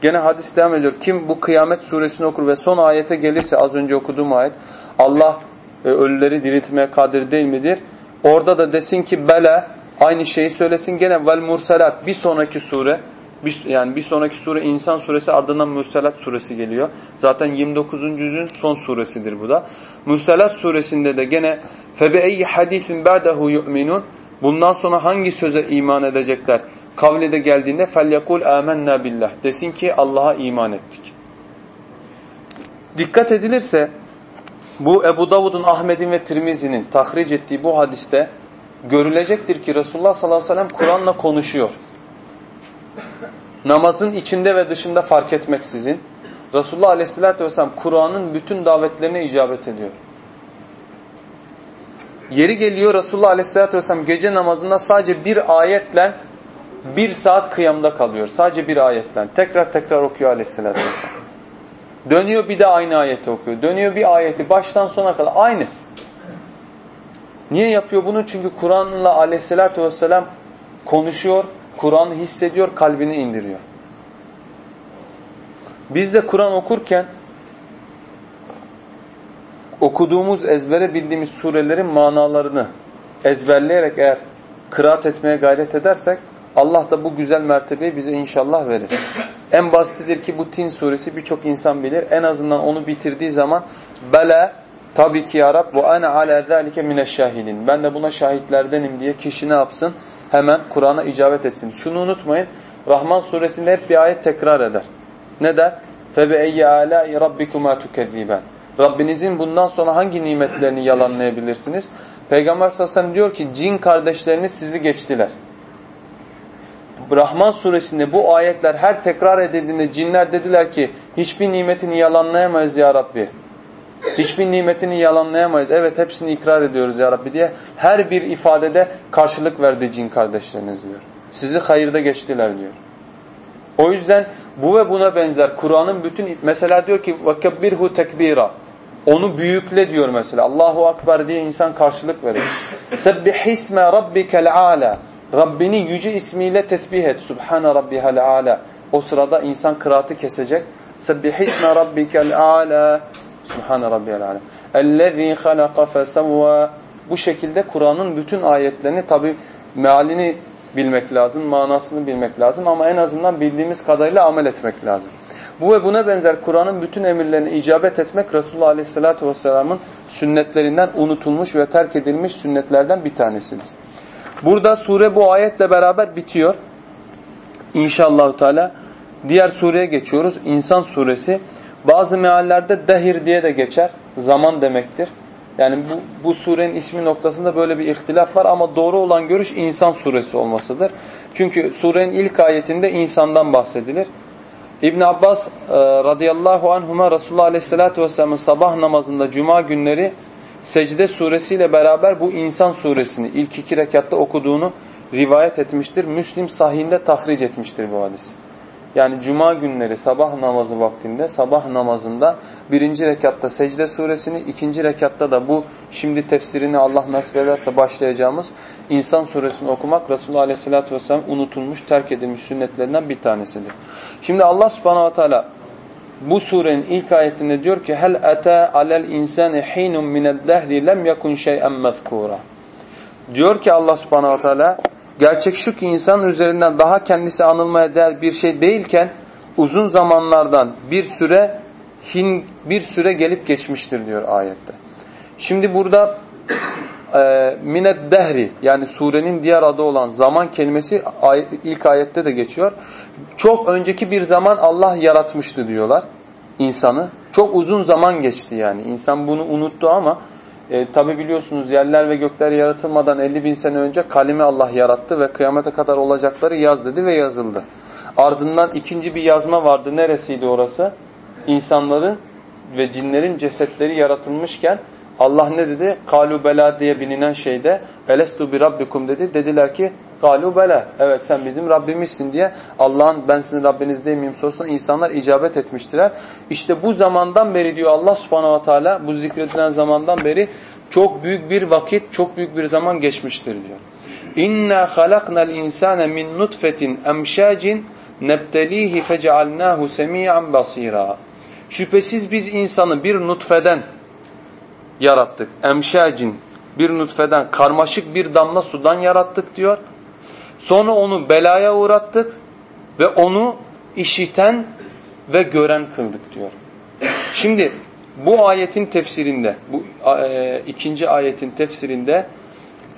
Gene hadis devam ediyor. Kim bu kıyamet suresini okur ve son ayete gelirse az önce okuduğum ayet Allah e, ölüleri diriltmeye kadir değil midir? Orada da desin ki bela aynı şeyi söylesin gene vel mursalat bir sonraki sure bir, yani bir sonraki sure insan suresi ardından Mürselat suresi geliyor. Zaten 29. yüzün son suresidir bu da. Mürselat suresinde de gene فَبَاَيِّ حَد۪يثٍ بَعْدَهُ يُؤْمِنُونَ Bundan sonra hangi söze iman edecekler? Kavlede geldiğinde فَلْيَقُولْ آمَنَّا billah Desin ki Allah'a iman ettik. Dikkat edilirse bu Ebu Davud'un, Ahmet'in ve Tirmizi'nin tahric ettiği bu hadiste görülecektir ki Resulullah sallallahu aleyhi ve sellem Kur'an'la konuşuyor. Namazın içinde ve dışında fark etmeksizin Resulullah aleyhissalatü vesselam Kur'an'ın bütün davetlerine icabet ediyor. Yeri geliyor Resulullah aleyhissalatü vesselam gece namazında sadece bir ayetle bir saat kıyamda kalıyor. Sadece bir ayetle. Tekrar tekrar okuyor aleyhissalatü vesselam. Dönüyor bir de aynı ayeti okuyor. Dönüyor bir ayeti baştan sona kadar aynı. Niye yapıyor bunu? Çünkü Kur'an'la aleyhissalatü vesselam konuşuyor, Kur'an'ı hissediyor, kalbini indiriyor. Biz de Kur'an okurken okuduğumuz, ezbere bildiğimiz surelerin manalarını ezberleyerek eğer kıraat etmeye gayret edersek Allah da bu güzel mertebeyi bize inşallah verir. En basitidir ki bu Tin suresi birçok insan bilir. En azından onu bitirdiği zaman bela tabii ki ya Rab bu ana ala zalike mineşşahidin. Ben de buna şahitlerdenim diye kişi ne yapsın? Hemen Kur'an'a icabet etsin. Şunu unutmayın. Rahman suresinde hep bir ayet tekrar eder. Ne der? فَبَاَيَّ آلَاءِ رَبِّكُمَا تُكَذِّبًا Rabbinizin bundan sonra hangi nimetlerini yalanlayabilirsiniz? Peygamber sallallahu aleyhi ve sellem diyor ki cin kardeşleriniz sizi geçtiler. Rahman suresinde bu ayetler her tekrar edildiğinde cinler dediler ki hiçbir nimetini yalanlayamayız ya Rabbi. Hiçbir nimetini yalanlayamayız. Evet hepsini ikrar ediyoruz ya Rabbi diye her bir ifadede karşılık verdi cin kardeşleriniz diyor. Sizi hayırda geçtiler diyor. O yüzden bu ve buna benzer Kur'an'ın bütün mesela diyor ki وَكَبِّرْهُ tekbira. Onu büyükle diyor mesela. Allahu Akbar diye insan karşılık verir. سَبِّحِ اسْمَ رَبِّكَ الْعَالَى Rabbini yüce ismiyle tesbih et. Subhane rabbihal ala. O sırada insan kıraatı kesecek. Sebbihisme rabbikel ala. Subhane rabbihal ala. Ellezî halaka fesevvâ. Bu şekilde Kur'an'ın bütün ayetlerini tabi mealini bilmek lazım, manasını bilmek lazım ama en azından bildiğimiz kadarıyla amel etmek lazım. Bu ve buna benzer Kur'an'ın bütün emirlerine icabet etmek Resulullah Aleyhisselatü Vesselam'ın sünnetlerinden unutulmuş ve terk edilmiş sünnetlerden bir tanesidir. Burada sure bu ayetle beraber bitiyor. İnşallah Teala diğer sureye geçiyoruz. İnsan suresi. Bazı meallerde dehir diye de geçer. Zaman demektir. Yani bu, bu surenin ismi noktasında böyle bir ihtilaf var ama doğru olan görüş insan suresi olmasıdır. Çünkü surenin ilk ayetinde insandan bahsedilir. İbn Abbas e, radıyallahu anhuma Resulullah aleyhissalatü vesselamın sabah namazında cuma günleri secde suresiyle beraber bu insan suresini ilk iki rekatta okuduğunu rivayet etmiştir. Müslim sahihinde tahric etmiştir bu hadis. Yani cuma günleri sabah namazı vaktinde sabah namazında birinci rekatta secde suresini, ikinci rekatta da bu şimdi tefsirini Allah nasip ederse başlayacağımız insan suresini okumak Resulullah Aleyhisselatü Vesselam unutulmuş, terk edilmiş sünnetlerinden bir tanesidir. Şimdi Allah subhanahu ve teala bu surenin ilk ayetinde diyor ki hel ata alel insani hinun mined dehri lem yakun şey'en mezkura. Diyor ki Allah Subhanahu Teala gerçek şu ki insan üzerinden daha kendisi anılmaya değer bir şey değilken uzun zamanlardan bir süre hin bir süre gelip geçmiştir diyor ayette. Şimdi burada e, minet dehri yani surenin diğer adı olan zaman kelimesi ilk ayette de geçiyor. Çok önceki bir zaman Allah yaratmıştı diyorlar insanı. Çok uzun zaman geçti yani. İnsan bunu unuttu ama e, tabi biliyorsunuz yerler ve gökler yaratılmadan 50 bin sene önce kalemi Allah yarattı ve kıyamete kadar olacakları yaz dedi ve yazıldı. Ardından ikinci bir yazma vardı. Neresiydi orası? İnsanların ve cinlerin cesetleri yaratılmışken Allah ne dedi? Kalu bela diye bilinen şeyde elestu bi rabbikum dedi. Dediler ki kalu bela. Evet sen bizim Rabbimizsin diye Allah'ın ben sizin Rabbiniz değil miyim sorusuna insanlar icabet etmiştiler. İşte bu zamandan beri diyor Allah subhanahu wa ta'ala bu zikredilen zamandan beri çok büyük bir vakit, çok büyük bir zaman geçmiştir diyor. İnna halaknal insane min nutfetin emşacin nebtelihi fecealnahu semi'an basira. Şüphesiz biz insanı bir nutfeden yarattık. Emşacin bir nutfeden karmaşık bir damla sudan yarattık diyor. Sonra onu belaya uğrattık ve onu işiten ve gören kıldık diyor. Şimdi bu ayetin tefsirinde, bu e, ikinci ayetin tefsirinde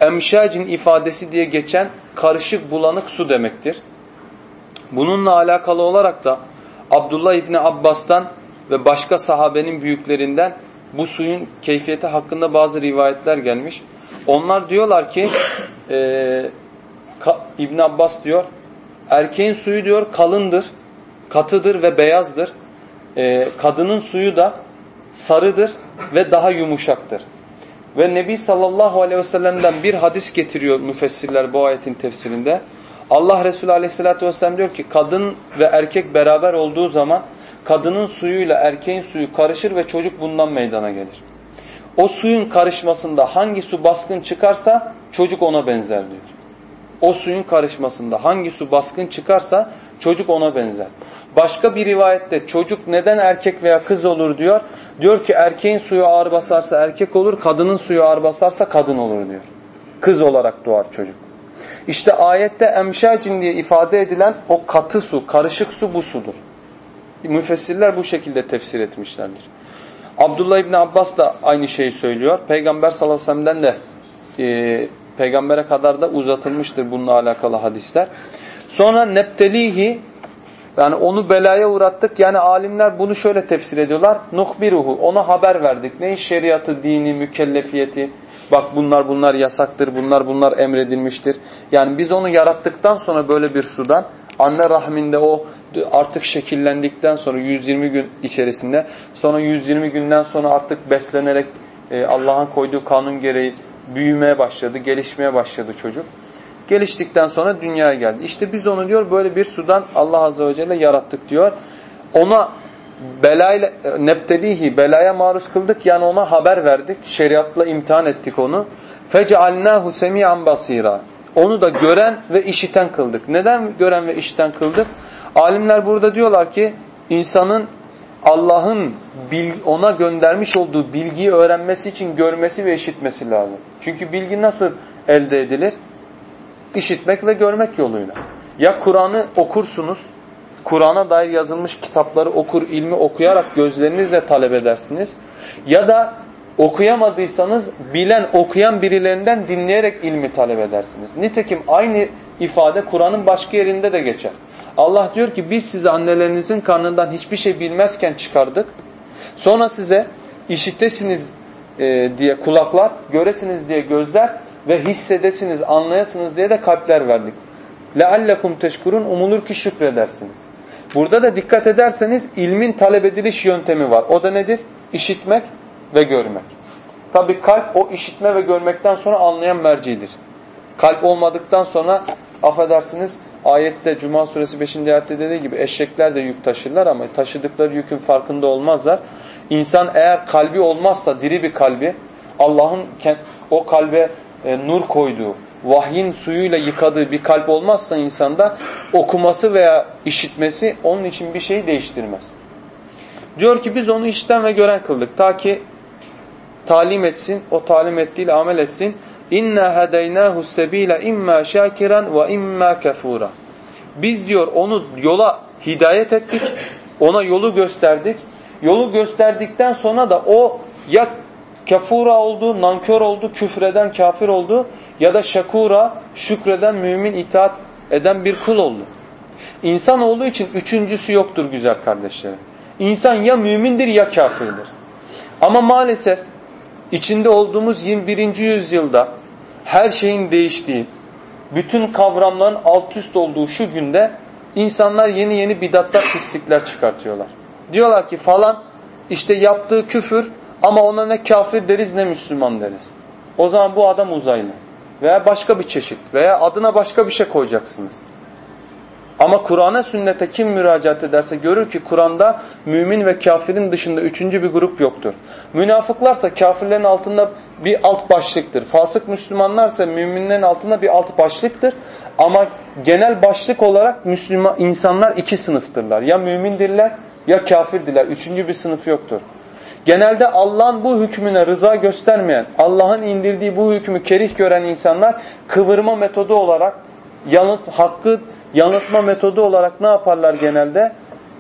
emşacin ifadesi diye geçen karışık bulanık su demektir. Bununla alakalı olarak da Abdullah İbni Abbas'tan ve başka sahabenin büyüklerinden bu suyun keyfiyeti hakkında bazı rivayetler gelmiş. Onlar diyorlar ki e, İbn Abbas diyor erkeğin suyu diyor kalındır, katıdır ve beyazdır. E, kadının suyu da sarıdır ve daha yumuşaktır. Ve Nebi sallallahu aleyhi ve sellem'den bir hadis getiriyor müfessirler bu ayetin tefsirinde. Allah Resulü aleyhissalatü vesselam diyor ki kadın ve erkek beraber olduğu zaman kadının suyuyla erkeğin suyu karışır ve çocuk bundan meydana gelir. O suyun karışmasında hangi su baskın çıkarsa çocuk ona benzer diyor. O suyun karışmasında hangi su baskın çıkarsa çocuk ona benzer. Başka bir rivayette çocuk neden erkek veya kız olur diyor. Diyor ki erkeğin suyu ağır basarsa erkek olur, kadının suyu ağır basarsa kadın olur diyor. Kız olarak doğar çocuk. İşte ayette emşacin diye ifade edilen o katı su, karışık su bu sudur. Müfessirler bu şekilde tefsir etmişlerdir. Abdullah İbni Abbas da aynı şeyi söylüyor. Peygamber sallallahu aleyhi ve sellem'den de e, peygambere kadar da uzatılmıştır bununla alakalı hadisler. Sonra neptelihi yani onu belaya uğrattık. Yani alimler bunu şöyle tefsir ediyorlar. Nuhbiruhu. Ona haber verdik. Ne şeriatı, dini, mükellefiyeti. Bak bunlar bunlar yasaktır. Bunlar bunlar emredilmiştir. Yani biz onu yarattıktan sonra böyle bir sudan anne rahminde o artık şekillendikten sonra 120 gün içerisinde sonra 120 günden sonra artık beslenerek e, Allah'ın koyduğu kanun gereği büyümeye başladı, gelişmeye başladı çocuk. Geliştikten sonra dünyaya geldi. İşte biz onu diyor böyle bir sudan Allah Azze ve Celle yarattık diyor. Ona belayla, neptelihi belaya maruz kıldık yani ona haber verdik. Şeriatla imtihan ettik onu. Fecealnahu semi'an basira. Onu da gören ve işiten kıldık. Neden gören ve işiten kıldık? Alimler burada diyorlar ki insanın Allah'ın ona göndermiş olduğu bilgiyi öğrenmesi için görmesi ve işitmesi lazım. Çünkü bilgi nasıl elde edilir? İşitmek ve görmek yoluyla. Ya Kur'an'ı okursunuz, Kur'an'a dair yazılmış kitapları okur, ilmi okuyarak gözlerinizle talep edersiniz. Ya da okuyamadıysanız bilen, okuyan birilerinden dinleyerek ilmi talep edersiniz. Nitekim aynı ifade Kur'an'ın başka yerinde de geçer. Allah diyor ki biz sizi annelerinizin karnından hiçbir şey bilmezken çıkardık. Sonra size işitesiniz e, diye kulaklar, göresiniz diye gözler ve hissedesiniz, anlayasınız diye de kalpler verdik. لَعَلَّكُمْ teşkurun Umulur ki şükredersiniz. Burada da dikkat ederseniz ilmin talep ediliş yöntemi var. O da nedir? İşitmek ve görmek. Tabi kalp o işitme ve görmekten sonra anlayan mercidir. Kalp olmadıktan sonra affedersiniz ayette Cuma suresi 5. ayette dediği gibi eşekler de yük taşırlar ama taşıdıkları yükün farkında olmazlar. İnsan eğer kalbi olmazsa diri bir kalbi Allah'ın o kalbe e, nur koyduğu, vahyin suyuyla yıkadığı bir kalp olmazsa insanda okuması veya işitmesi onun için bir şeyi değiştirmez. Diyor ki biz onu işten ve gören kıldık. Ta ki talim etsin, o talim ettiğiyle amel etsin. İnna hedeynahu sebila imma şakiran ve imma kafura. Biz diyor onu yola hidayet ettik. Ona yolu gösterdik. Yolu gösterdikten sonra da o ya kafura oldu, nankör oldu, küfreden kafir oldu ya da şakura, şükreden, mümin, itaat eden bir kul oldu. İnsan olduğu için üçüncüsü yoktur güzel kardeşlerim. İnsan ya mümindir ya kafirdir. Ama maalesef içinde olduğumuz 21. yüzyılda her şeyin değiştiği, bütün kavramların alt üst olduğu şu günde insanlar yeni yeni bidatlar, pislikler çıkartıyorlar. Diyorlar ki falan işte yaptığı küfür ama ona ne kafir deriz ne Müslüman deriz. O zaman bu adam uzaylı. Veya başka bir çeşit. Veya adına başka bir şey koyacaksınız. Ama Kur'an'a sünnete kim müracaat ederse görür ki Kur'an'da mümin ve kafirin dışında üçüncü bir grup yoktur. Münafıklarsa kafirlerin altında bir alt başlıktır. Fasık Müslümanlarsa müminlerin altında bir alt başlıktır. Ama genel başlık olarak Müslüman insanlar iki sınıftırlar. Ya mümindirler ya kafirdirler. Üçüncü bir sınıf yoktur. Genelde Allah'ın bu hükmüne rıza göstermeyen, Allah'ın indirdiği bu hükmü kerih gören insanlar kıvırma metodu olarak yanıt, hakkı yanıltma metodu olarak ne yaparlar genelde?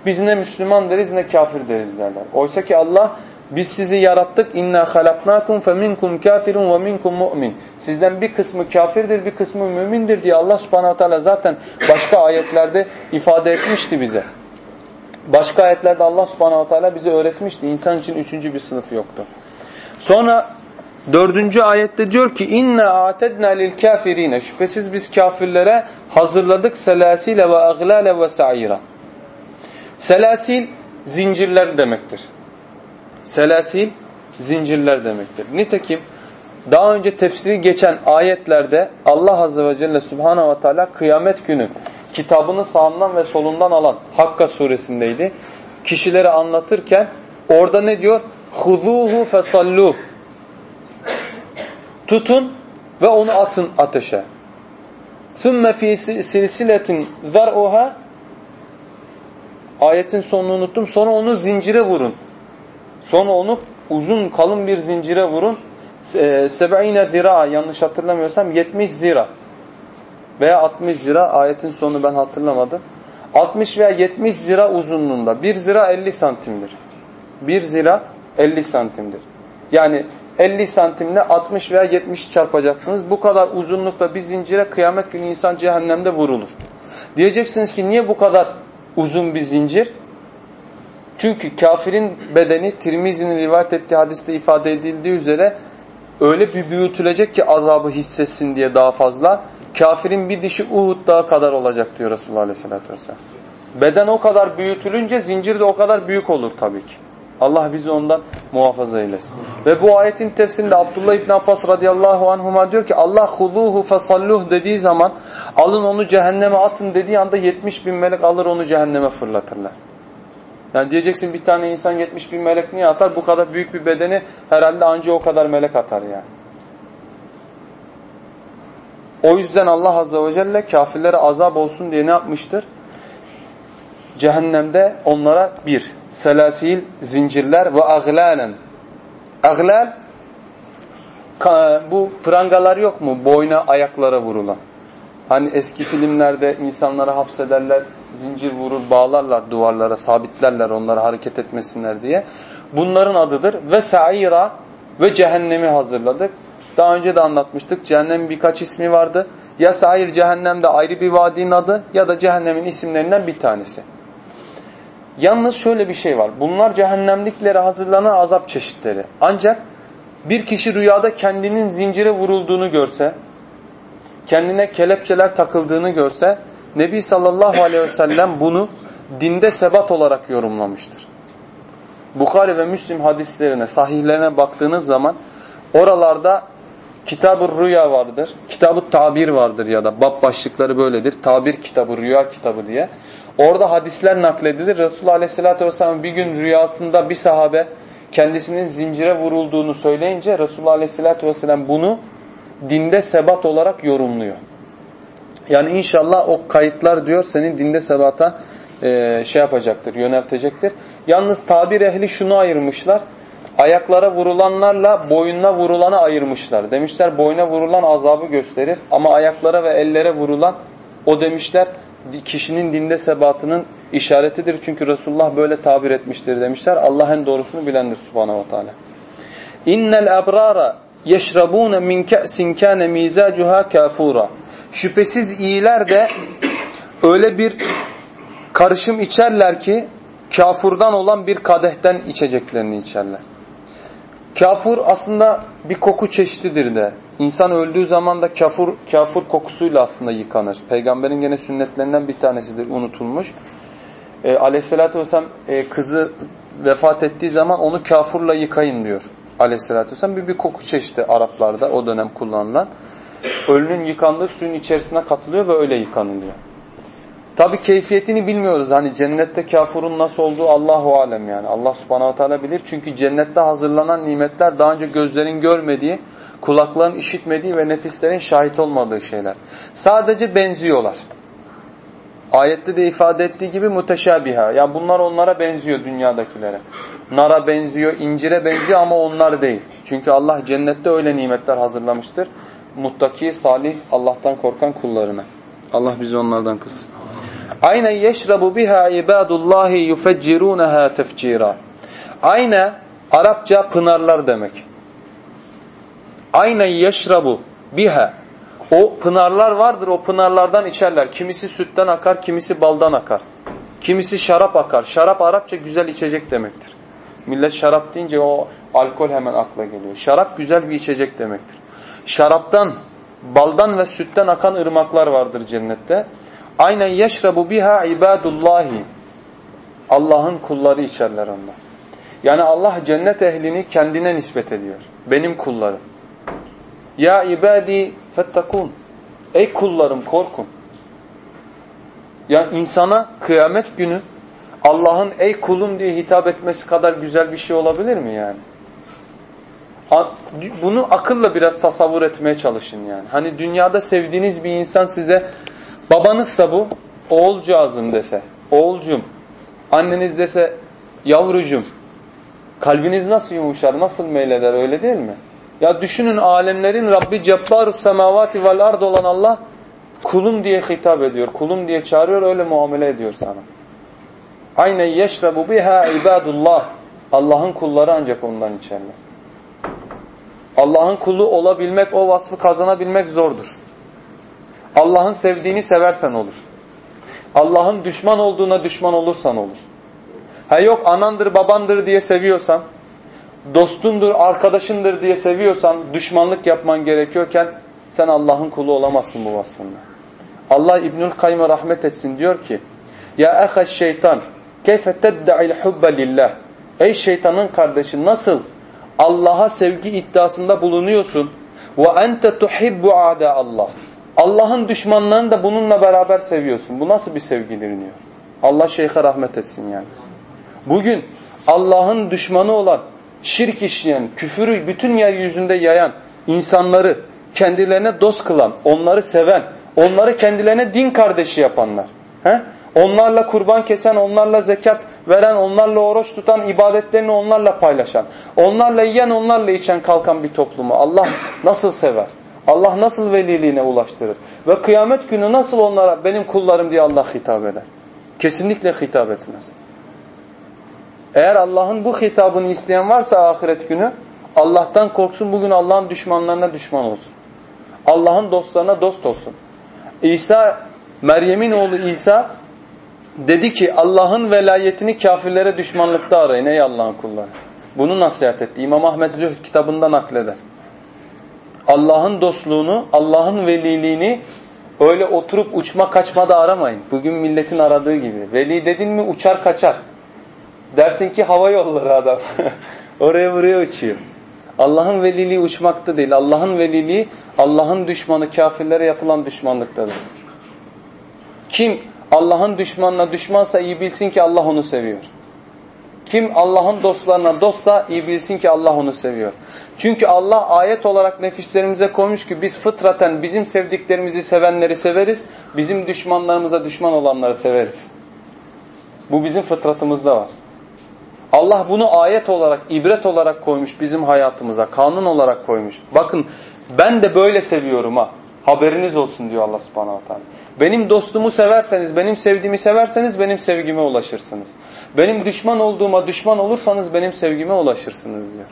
Biz ne Müslüman deriz ne kafir deriz derler. Oysa ki Allah Biz sizi yarattık. İnna halaknakum feminkum kafirun ve minkum mu'min. Sizden bir kısmı kafirdir, bir kısmı mümindir diye Allah Subhanahu Teala zaten başka ayetlerde ifade etmişti bize. Başka ayetlerde Allah Subhanahu Teala bize öğretmişti. İnsan için üçüncü bir sınıf yoktu. Sonra dördüncü ayette diyor ki inna atedna lil kafirine şüphesiz biz kafirlere hazırladık selasile ve aglale ve sa'ira. Selasil zincirler demektir. Selasil zincirler demektir. Nitekim daha önce tefsiri geçen ayetlerde Allah Azze ve Celle Subhanahu ve Teala kıyamet günü kitabını sağından ve solundan alan Hakka suresindeydi. Kişileri anlatırken orada ne diyor? Huzuhu fesalluh. Tutun ve onu atın ateşe. Sümme fi silsiletin ver'uha Ayetin sonunu unuttum. Sonra onu zincire vurun. Sonra onu uzun kalın bir zincire vurun. E, sebe'ine zira yanlış hatırlamıyorsam 70 zira veya 60 zira ayetin sonunu ben hatırlamadım. 60 veya 70 zira uzunluğunda. 1 zira 50 santimdir. 1 zira 50 santimdir. Yani 50 santimle 60 veya 70 çarpacaksınız. Bu kadar uzunlukta bir zincire kıyamet günü insan cehennemde vurulur. Diyeceksiniz ki niye bu kadar uzun bir zincir? Çünkü kafirin bedeni Tirmizi'nin rivayet ettiği hadiste ifade edildiği üzere öyle bir büyütülecek ki azabı hissetsin diye daha fazla. Kafirin bir dişi Uhud dağı kadar olacak diyor Resulullah Aleyhisselatü Vesselam. Beden o kadar büyütülünce zincir de o kadar büyük olur tabii ki. Allah bizi ondan muhafaza eylesin. Ve bu ayetin tefsirinde Abdullah İbn Abbas radıyallahu anhuma diyor ki Allah huduhu fesalluh dediği zaman alın onu cehenneme atın dediği anda 70 bin melek alır onu cehenneme fırlatırlar. Yani diyeceksin bir tane insan 70 bin melek niye atar? Bu kadar büyük bir bedeni herhalde anca o kadar melek atar yani. O yüzden Allah Azze ve Celle kafirlere azap olsun diye ne yapmıştır? Cehennemde onlara bir, selasil, zincirler ve aglalen. Aglal, bu prangalar yok mu? Boyna, ayaklara vurulan. Hani eski filmlerde insanları hapsederler, zincir vurur, bağlarlar duvarlara, sabitlerler onları hareket etmesinler diye. Bunların adıdır. Ve sa'ira ve cehennemi hazırladık. Daha önce de anlatmıştık. Cehennemin birkaç ismi vardı. Ya sair cehennemde ayrı bir vadinin adı ya da cehennemin isimlerinden bir tanesi. Yalnız şöyle bir şey var. Bunlar cehennemliklere hazırlanan azap çeşitleri. Ancak bir kişi rüyada kendinin zincire vurulduğunu görse, kendine kelepçeler takıldığını görse, Nebi sallallahu aleyhi ve sellem bunu dinde sebat olarak yorumlamıştır. Bukhari ve Müslim hadislerine, sahihlerine baktığınız zaman oralarda Kitab-ı Rüya vardır. Kitab-ı Tabir vardır ya da bab başlıkları böyledir. Tabir kitabı, rüya kitabı diye. Orada hadisler nakledilir. Resulullah Aleyhisselatü Vesselam bir gün rüyasında bir sahabe kendisinin zincire vurulduğunu söyleyince Resulullah Aleyhisselatü Vesselam bunu dinde sebat olarak yorumluyor. Yani inşallah o kayıtlar diyor senin dinde sebata e, şey yapacaktır, yöneltecektir. Yalnız tabir ehli şunu ayırmışlar. Ayaklara vurulanlarla boynuna vurulanı ayırmışlar. Demişler boyuna vurulan azabı gösterir ama ayaklara ve ellere vurulan o demişler kişinin dinde sebatının işaretidir. Çünkü Resulullah böyle tabir etmiştir demişler. Allah en doğrusunu bilendir subhanahu wa ta'ala. İnnel ebrara yeşrabûne min ke'sin kâne mîzâcuhâ kâfûra. Şüphesiz iyiler de öyle bir karışım içerler ki kafurdan olan bir kadehten içeceklerini içerler. Kafur aslında bir koku çeşididir de. İnsan öldüğü zaman da kafur, kafur kokusuyla aslında yıkanır. Peygamberin gene sünnetlerinden bir tanesidir unutulmuş. E, Aleyhisselatü Vesselam e, kızı vefat ettiği zaman onu kafurla yıkayın diyor. Aleyhisselatü Vesselam bir, bir koku çeşidi Araplarda o dönem kullanılan. Ölünün yıkandığı suyun içerisine katılıyor ve öyle yıkanılıyor. Tabi keyfiyetini bilmiyoruz. Hani cennette kafurun nasıl olduğu Allahu alem yani. Allah subhanahu teala bilir. Çünkü cennette hazırlanan nimetler daha önce gözlerin görmediği, kulakların işitmediği ve nefislerin şahit olmadığı şeyler. Sadece benziyorlar. Ayette de ifade ettiği gibi muteşabiha. Yani bunlar onlara benziyor dünyadakilere. Nara benziyor, incire benziyor ama onlar değil. Çünkü Allah cennette öyle nimetler hazırlamıştır. Muttaki, salih, Allah'tan korkan kullarına. Allah bizi onlardan kılsın. Aynen yeşrabu biha ibadullahi yufeccirunaha tefcira. Aynen Arapça pınarlar demek. Aynen yeşrabu biha. O pınarlar vardır, o pınarlardan içerler. Kimisi sütten akar, kimisi baldan akar. Kimisi şarap akar. Şarap Arapça güzel içecek demektir. Millet şarap deyince o alkol hemen akla geliyor. Şarap güzel bir içecek demektir. Şaraptan, baldan ve sütten akan ırmaklar vardır cennette. Aynen yeşrebu biha ibadullahi. Allah'ın kulları içerler onlar. Yani Allah cennet ehlini kendine nispet ediyor. Benim kullarım. Ya ibadi fettakun. Ey kullarım korkun. Ya insana kıyamet günü Allah'ın ey kulum diye hitap etmesi kadar güzel bir şey olabilir mi yani? Bunu akılla biraz tasavvur etmeye çalışın yani. Hani dünyada sevdiğiniz bir insan size babanız da bu oğulcağızım dese, oğulcum, anneniz dese yavrucum, kalbiniz nasıl yumuşar, nasıl meyleder öyle değil mi? Ya düşünün alemlerin Rabbi Cebbarus semavati vel ard olan Allah kulum diye hitap ediyor, kulum diye çağırıyor, öyle muamele ediyor sana. Aynen yeşrebu biha ibadullah. Allah'ın kulları ancak ondan içerler. Allah'ın kulu olabilmek, o vasfı kazanabilmek zordur. Allah'ın sevdiğini seversen olur. Allah'ın düşman olduğuna düşman olursan olur. Ha yok anandır babandır diye seviyorsan, dostundur arkadaşındır diye seviyorsan düşmanlık yapman gerekiyorken sen Allah'ın kulu olamazsın bu vasfında. Allah İbnül Kayyım'a rahmet etsin diyor ki Ya ehaş şeytan keyfe tedda'il hubbe lillah Ey şeytanın kardeşi nasıl Allah'a sevgi iddiasında bulunuyorsun ve ente tuhibbu ada Allah. Allah'ın düşmanlarını da bununla beraber seviyorsun. Bu nasıl bir sevgidir diyor. Allah şeyhe rahmet etsin yani. Bugün Allah'ın düşmanı olan, şirk işleyen, küfürü bütün yeryüzünde yayan insanları kendilerine dost kılan, onları seven, onları kendilerine din kardeşi yapanlar. He? Onlarla kurban kesen, onlarla zekat veren, onlarla oruç tutan, ibadetlerini onlarla paylaşan, onlarla yiyen, onlarla içen kalkan bir toplumu Allah nasıl sever? Allah nasıl veliliğine ulaştırır? Ve kıyamet günü nasıl onlara benim kullarım diye Allah hitap eder? Kesinlikle hitap etmez. Eğer Allah'ın bu hitabını isteyen varsa ahiret günü Allah'tan korksun bugün Allah'ın düşmanlarına düşman olsun. Allah'ın dostlarına dost olsun. İsa, Meryem'in oğlu İsa dedi ki Allah'ın velayetini kafirlere düşmanlıkta arayın ey Allah'ın kulları. Bunu nasihat etti. İmam Ahmet Zühd kitabında nakleder. Allah'ın dostluğunu, Allah'ın veliliğini öyle oturup uçma kaçmada aramayın. Bugün milletin aradığı gibi. Veli dedin mi uçar kaçar. Dersin ki hava yolları adam. Oraya buraya uçuyor. Allah'ın veliliği uçmakta değil. Allah'ın veliliği Allah'ın düşmanı kafirlere yapılan düşmanlıktadır. Kim Allah'ın düşmanına düşmansa iyi bilsin ki Allah onu seviyor. Kim Allah'ın dostlarına dostsa iyi bilsin ki Allah onu seviyor. Çünkü Allah ayet olarak nefislerimize koymuş ki biz fıtraten bizim sevdiklerimizi sevenleri severiz, bizim düşmanlarımıza düşman olanları severiz. Bu bizim fıtratımızda var. Allah bunu ayet olarak, ibret olarak koymuş bizim hayatımıza, kanun olarak koymuş. Bakın ben de böyle seviyorum ha. Haberiniz olsun diyor Allah subhanahu teala. Benim dostumu severseniz, benim sevdiğimi severseniz benim sevgime ulaşırsınız. Benim düşman olduğuma düşman olursanız benim sevgime ulaşırsınız diyor.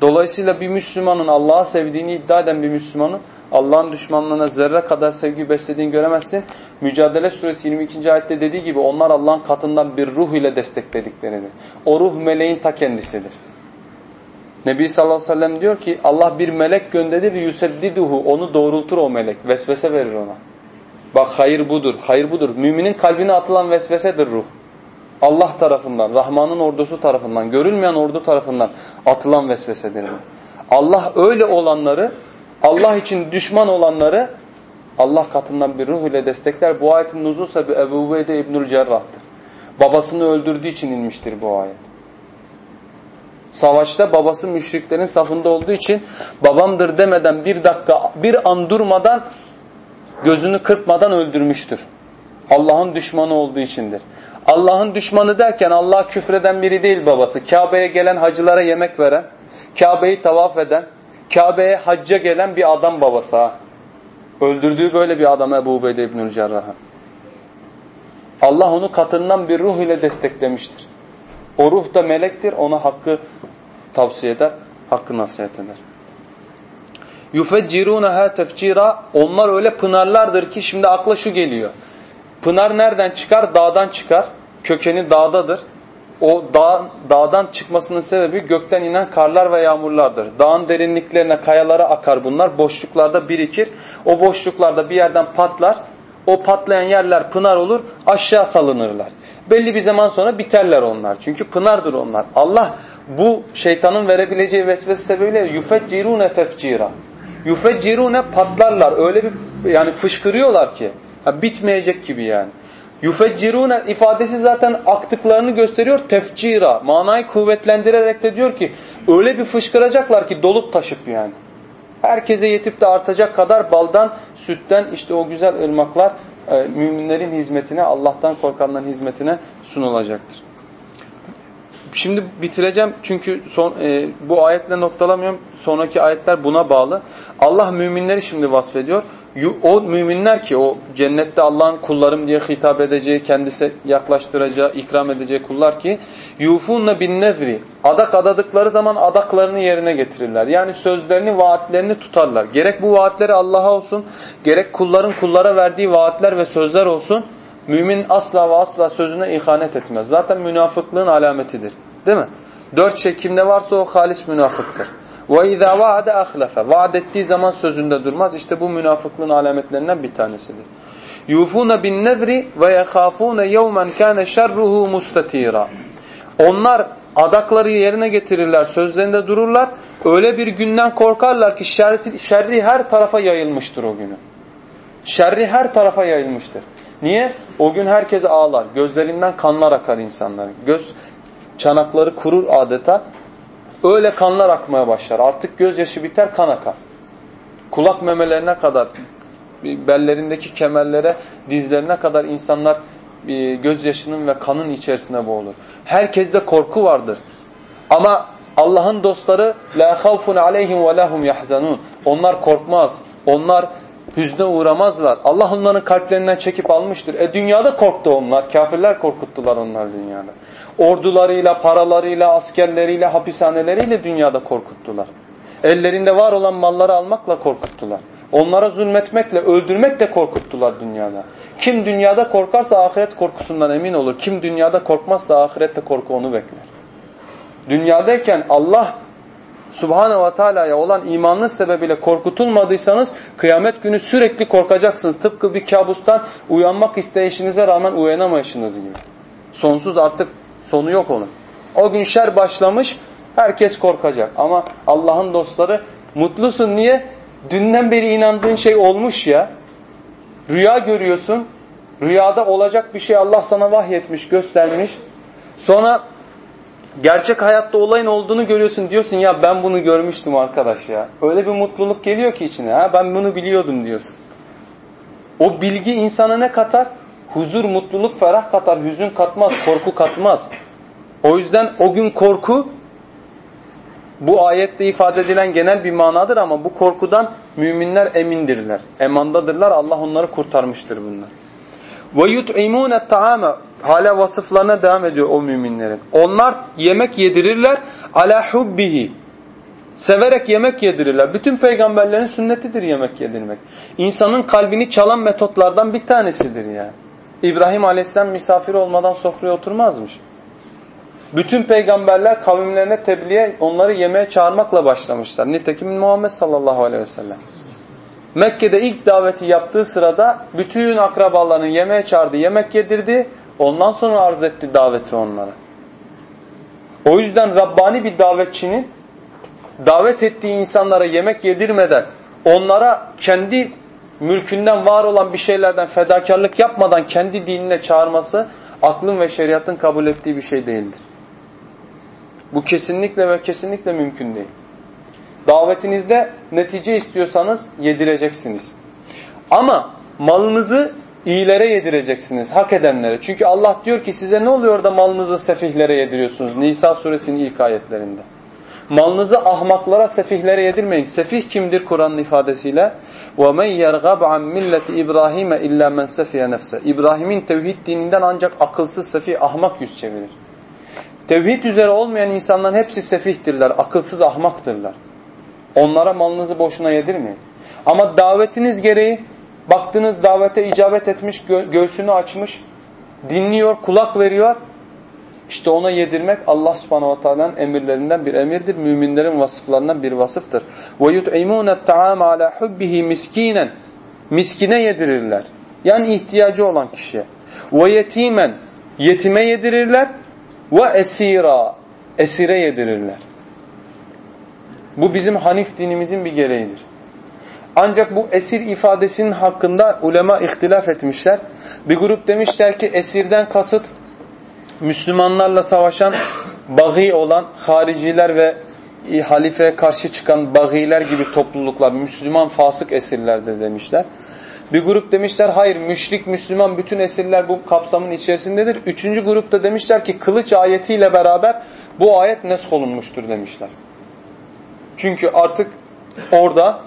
Dolayısıyla bir Müslümanın Allah'a sevdiğini iddia eden bir Müslümanın Allah'ın düşmanlığına zerre kadar sevgi beslediğini göremezsin. Mücadele suresi 22. ayette dediği gibi onlar Allah'ın katından bir ruh ile desteklediklerini. O ruh meleğin ta kendisidir. Nebi sallallahu aleyhi ve sellem diyor ki Allah bir melek gönderir yuseddiduhu onu doğrultur o melek. Vesvese verir ona. Bak hayır budur, hayır budur. Müminin kalbine atılan vesvesedir ruh. Allah tarafından, Rahman'ın ordusu tarafından, görülmeyen ordu tarafından atılan vesvesedir bu. Allah öyle olanları, Allah için düşman olanları Allah katından bir ruh ile destekler. Bu ayetin nuzul sebebi Ebu Ubeyde İbnül Cerrah'tır. Babasını öldürdüğü için inmiştir bu ayet. Savaşta babası müşriklerin safında olduğu için babamdır demeden bir dakika, bir an durmadan gözünü kırpmadan öldürmüştür. Allah'ın düşmanı olduğu içindir. Allah'ın düşmanı derken Allah küfreden biri değil babası. Kabe'ye gelen hacılara yemek veren, Kabe'yi tavaf eden, Kabe'ye hacca gelen bir adam babası ha. Öldürdüğü böyle bir adam Ebu Ubeyde İbnül Cerrah'a. Allah onu katından bir ruh ile desteklemiştir. O ruh da melektir. Ona hakkı tavsiye eder. Hakkı nasihat eder. يُفَجِّرُونَهَا tefcira. Onlar öyle pınarlardır ki şimdi akla şu geliyor. Pınar nereden çıkar? Dağdan çıkar. Kökeni dağdadır. O dağ, dağdan çıkmasının sebebi gökten inen karlar ve yağmurlardır. Dağın derinliklerine, kayalara akar bunlar. Boşluklarda birikir. O boşluklarda bir yerden patlar. O patlayan yerler pınar olur. Aşağı salınırlar. Belli bir zaman sonra biterler onlar. Çünkü pınardır onlar. Allah bu şeytanın verebileceği vesvese sebebiyle yufeccirune tefcira. Yufeccirune patlarlar. Öyle bir yani fışkırıyorlar ki. Ha, bitmeyecek gibi yani. Yufeccirune ifadesi zaten aktıklarını gösteriyor. Tefcira. Manayı kuvvetlendirerek de diyor ki öyle bir fışkıracaklar ki dolup taşıp yani. Herkese yetip de artacak kadar baldan, sütten işte o güzel ırmaklar e, müminlerin hizmetine, Allah'tan korkanların hizmetine sunulacaktır. Şimdi bitireceğim çünkü son, e, bu ayetle noktalamıyorum. Sonraki ayetler buna bağlı. Allah müminleri şimdi vasfediyor. O müminler ki o cennette Allah'ın kullarım diye hitap edeceği, kendisi yaklaştıracağı, ikram edeceği kullar ki yufunna bin nevri adak adadıkları zaman adaklarını yerine getirirler. Yani sözlerini, vaatlerini tutarlar. Gerek bu vaatleri Allah'a olsun, gerek kulların kullara verdiği vaatler ve sözler olsun. Mümin asla ve asla sözüne ihanet etmez. Zaten münafıklığın alametidir. Değil mi? Dört şey kimde varsa o halis münafıktır. Ve izâ vaade ahlefe. Vaad ettiği zaman sözünde durmaz. İşte bu münafıklığın alametlerinden bir tanesidir. Yufûne bin nezri ve yekâfûne yevmen kâne şerruhu mustatîrâ. Onlar adakları yerine getirirler, sözlerinde dururlar. Öyle bir günden korkarlar ki şerri, şerri her tarafa yayılmıştır o günü. Şerri her tarafa yayılmıştır. Niye? O gün herkes ağlar. Gözlerinden kanlar akar insanların. Göz çanakları kurur adeta. Öyle kanlar akmaya başlar. Artık gözyaşı biter kan akar. Kulak memelerine kadar, bellerindeki kemerlere, dizlerine kadar insanlar e, gözyaşının ve kanın içerisine boğulur. Herkeste korku vardır. Ama Allah'ın dostları la havfun aleyhim ve lahum yahzanun. Onlar korkmaz. Onlar hüzne uğramazlar. Allah onların kalplerinden çekip almıştır. E dünyada korktu onlar. Kafirler korkuttular onlar dünyada. Ordularıyla, paralarıyla, askerleriyle, hapishaneleriyle dünyada korkuttular. Ellerinde var olan malları almakla korkuttular. Onlara zulmetmekle, öldürmekle korkuttular dünyada. Kim dünyada korkarsa ahiret korkusundan emin olur. Kim dünyada korkmazsa ahirette korku onu bekler. Dünyadayken Allah Subhanahu ve Teala'ya olan imanınız sebebiyle korkutulmadıysanız kıyamet günü sürekli korkacaksınız. Tıpkı bir kabustan uyanmak isteyişinize rağmen uyanamayışınız gibi. Sonsuz artık sonu yok onun. O gün şer başlamış herkes korkacak. Ama Allah'ın dostları mutlusun niye? Dünden beri inandığın şey olmuş ya. Rüya görüyorsun. Rüyada olacak bir şey Allah sana vahyetmiş, göstermiş. Sonra gerçek hayatta olayın olduğunu görüyorsun diyorsun ya ben bunu görmüştüm arkadaş ya. Öyle bir mutluluk geliyor ki içine ha ben bunu biliyordum diyorsun. O bilgi insana ne katar? Huzur, mutluluk, ferah katar. Hüzün katmaz, korku katmaz. O yüzden o gün korku bu ayette ifade edilen genel bir manadır ama bu korkudan müminler emindirler. Emandadırlar. Allah onları kurtarmıştır bunlar. Ve yut'imûne ta'ame hala vasıflarına devam ediyor o müminlerin. Onlar yemek yedirirler ala hubbihi. Severek yemek yedirirler. Bütün peygamberlerin sünnetidir yemek yedirmek. İnsanın kalbini çalan metotlardan bir tanesidir yani. İbrahim Aleyhisselam misafir olmadan sofraya oturmazmış. Bütün peygamberler kavimlerine tebliğe, onları yemeğe çağırmakla başlamışlar. Nitekim Muhammed sallallahu aleyhi ve sellem. Mekke'de ilk daveti yaptığı sırada bütün akrabalarını yemeğe çağırdı, yemek yedirdi. Ondan sonra arz etti daveti onlara. O yüzden Rabbani bir davetçinin davet ettiği insanlara yemek yedirmeden onlara kendi mülkünden var olan bir şeylerden fedakarlık yapmadan kendi dinine çağırması aklın ve şeriatın kabul ettiği bir şey değildir. Bu kesinlikle ve kesinlikle mümkün değil. Davetinizde netice istiyorsanız yedireceksiniz. Ama malınızı iyilere yedireceksiniz, hak edenlere. Çünkü Allah diyor ki size ne oluyor da malınızı sefihlere yediriyorsunuz? Nisa suresinin ilk ayetlerinde. Malınızı ahmaklara, sefihlere yedirmeyin. Sefih kimdir Kur'an'ın ifadesiyle? وَمَنْ يَرْغَبْ عَنْ مِلَّةِ İbrahim'e illa men sefiye nefse. İbrahim'in tevhid dininden ancak akılsız, sefih, ahmak yüz çevirir. Tevhid üzere olmayan insanların hepsi sefihtirler, akılsız ahmaktırlar. Onlara malınızı boşuna yedirmeyin. Ama davetiniz gereği baktınız davete icabet etmiş, gö göğsünü açmış, dinliyor, kulak veriyor. İşte ona yedirmek Allah subhanahu ve teala'nın emirlerinden bir emirdir. Müminlerin vasıflarından bir vasıftır. وَيُطْعِمُونَ الطَّعَامَ عَلَى حُبِّهِ miskinen Miskine yedirirler. Yani ihtiyacı olan kişiye. وَيَت۪يمًا Yetime yedirirler. وَاَس۪يرًا Esire yedirirler. Bu bizim Hanif dinimizin bir gereğidir. Ancak bu esir ifadesinin hakkında ulema ihtilaf etmişler. Bir grup demişler ki esirden kasıt Müslümanlarla savaşan bagi olan hariciler ve halifeye karşı çıkan bagiler gibi topluluklar, Müslüman fasık esirlerdir demişler. Bir grup demişler hayır müşrik Müslüman bütün esirler bu kapsamın içerisindedir. Üçüncü grup da demişler ki kılıç ayetiyle beraber bu ayet nesk olunmuştur demişler. Çünkü artık orada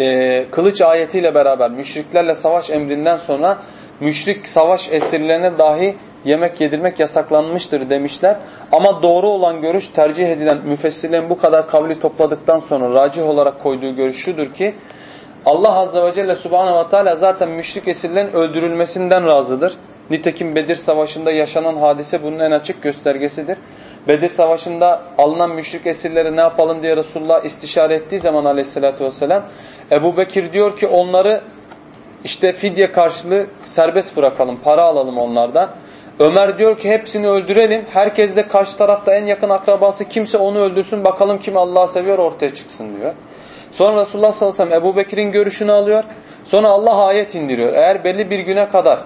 e, kılıç ayetiyle beraber müşriklerle savaş emrinden sonra müşrik savaş esirlerine dahi yemek yedirmek yasaklanmıştır demişler. Ama doğru olan görüş tercih edilen müfessirlerin bu kadar kavli topladıktan sonra racih olarak koyduğu görüş şudur ki Allah Azze ve Celle Subhanahu ve Teala zaten müşrik esirlerin öldürülmesinden razıdır. Nitekim Bedir Savaşı'nda yaşanan hadise bunun en açık göstergesidir. Bedir Savaşı'nda alınan müşrik esirleri ne yapalım diye Resulullah istişare ettiği zaman aleyhissalatü vesselam Ebu Bekir diyor ki onları işte fidye karşılığı serbest bırakalım, para alalım onlardan. Ömer diyor ki hepsini öldürelim. Herkes de karşı tarafta en yakın akrabası kimse onu öldürsün bakalım kim Allah'ı seviyor ortaya çıksın diyor. Sonra Resulullah sallallahu aleyhi ve sellem Ebu Bekir'in görüşünü alıyor. Sonra Allah ayet indiriyor. Eğer belli bir güne kadar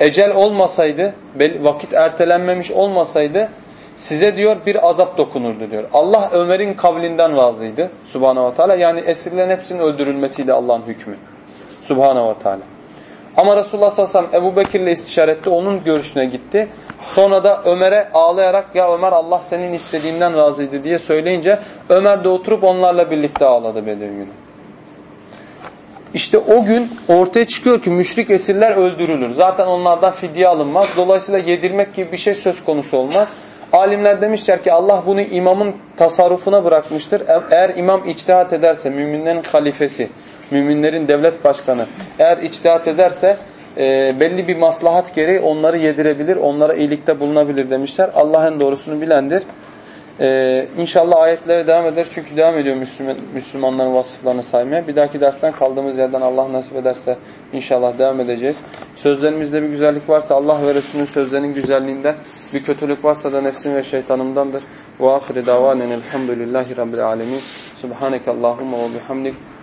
ecel olmasaydı, vakit ertelenmemiş olmasaydı size diyor bir azap dokunurdu diyor. Allah Ömer'in kavlinden razıydı Subhanahu ve Teala. Yani esirlerin hepsinin öldürülmesiydi Allah'ın hükmü. Subhanahu ve Teala. Ama Resulullah sallallahu aleyhi ve sellem Ebu Bekir'le istişare etti. Onun görüşüne gitti. Sonra da Ömer'e ağlayarak ya Ömer Allah senin istediğinden razıydı diye söyleyince Ömer de oturup onlarla birlikte ağladı Bedir günü. İşte o gün ortaya çıkıyor ki müşrik esirler öldürülür. Zaten onlardan fidye alınmaz. Dolayısıyla yedirmek gibi bir şey söz konusu olmaz. Alimler demişler ki Allah bunu imamın tasarrufuna bırakmıştır. E, eğer imam içtihat ederse, müminlerin halifesi, müminlerin devlet başkanı eğer içtihat ederse e, belli bir maslahat gereği onları yedirebilir, onlara iyilikte bulunabilir demişler. Allah en doğrusunu bilendir. Ee, inşallah ayetlere devam eder çünkü devam ediyor Müslüman, Müslümanların vasıflarını saymaya. Bir dahaki dersten kaldığımız yerden Allah nasip ederse inşallah devam edeceğiz. Sözlerimizde bir güzellik varsa Allah ve Resulünün sözlerinin güzelliğinden, bir kötülük varsa da nefsim ve şeytanımdandır. Ve ahire davanen elhamdülillahi rabbil alemin. Subhaneke Allahumma ve bihamdik.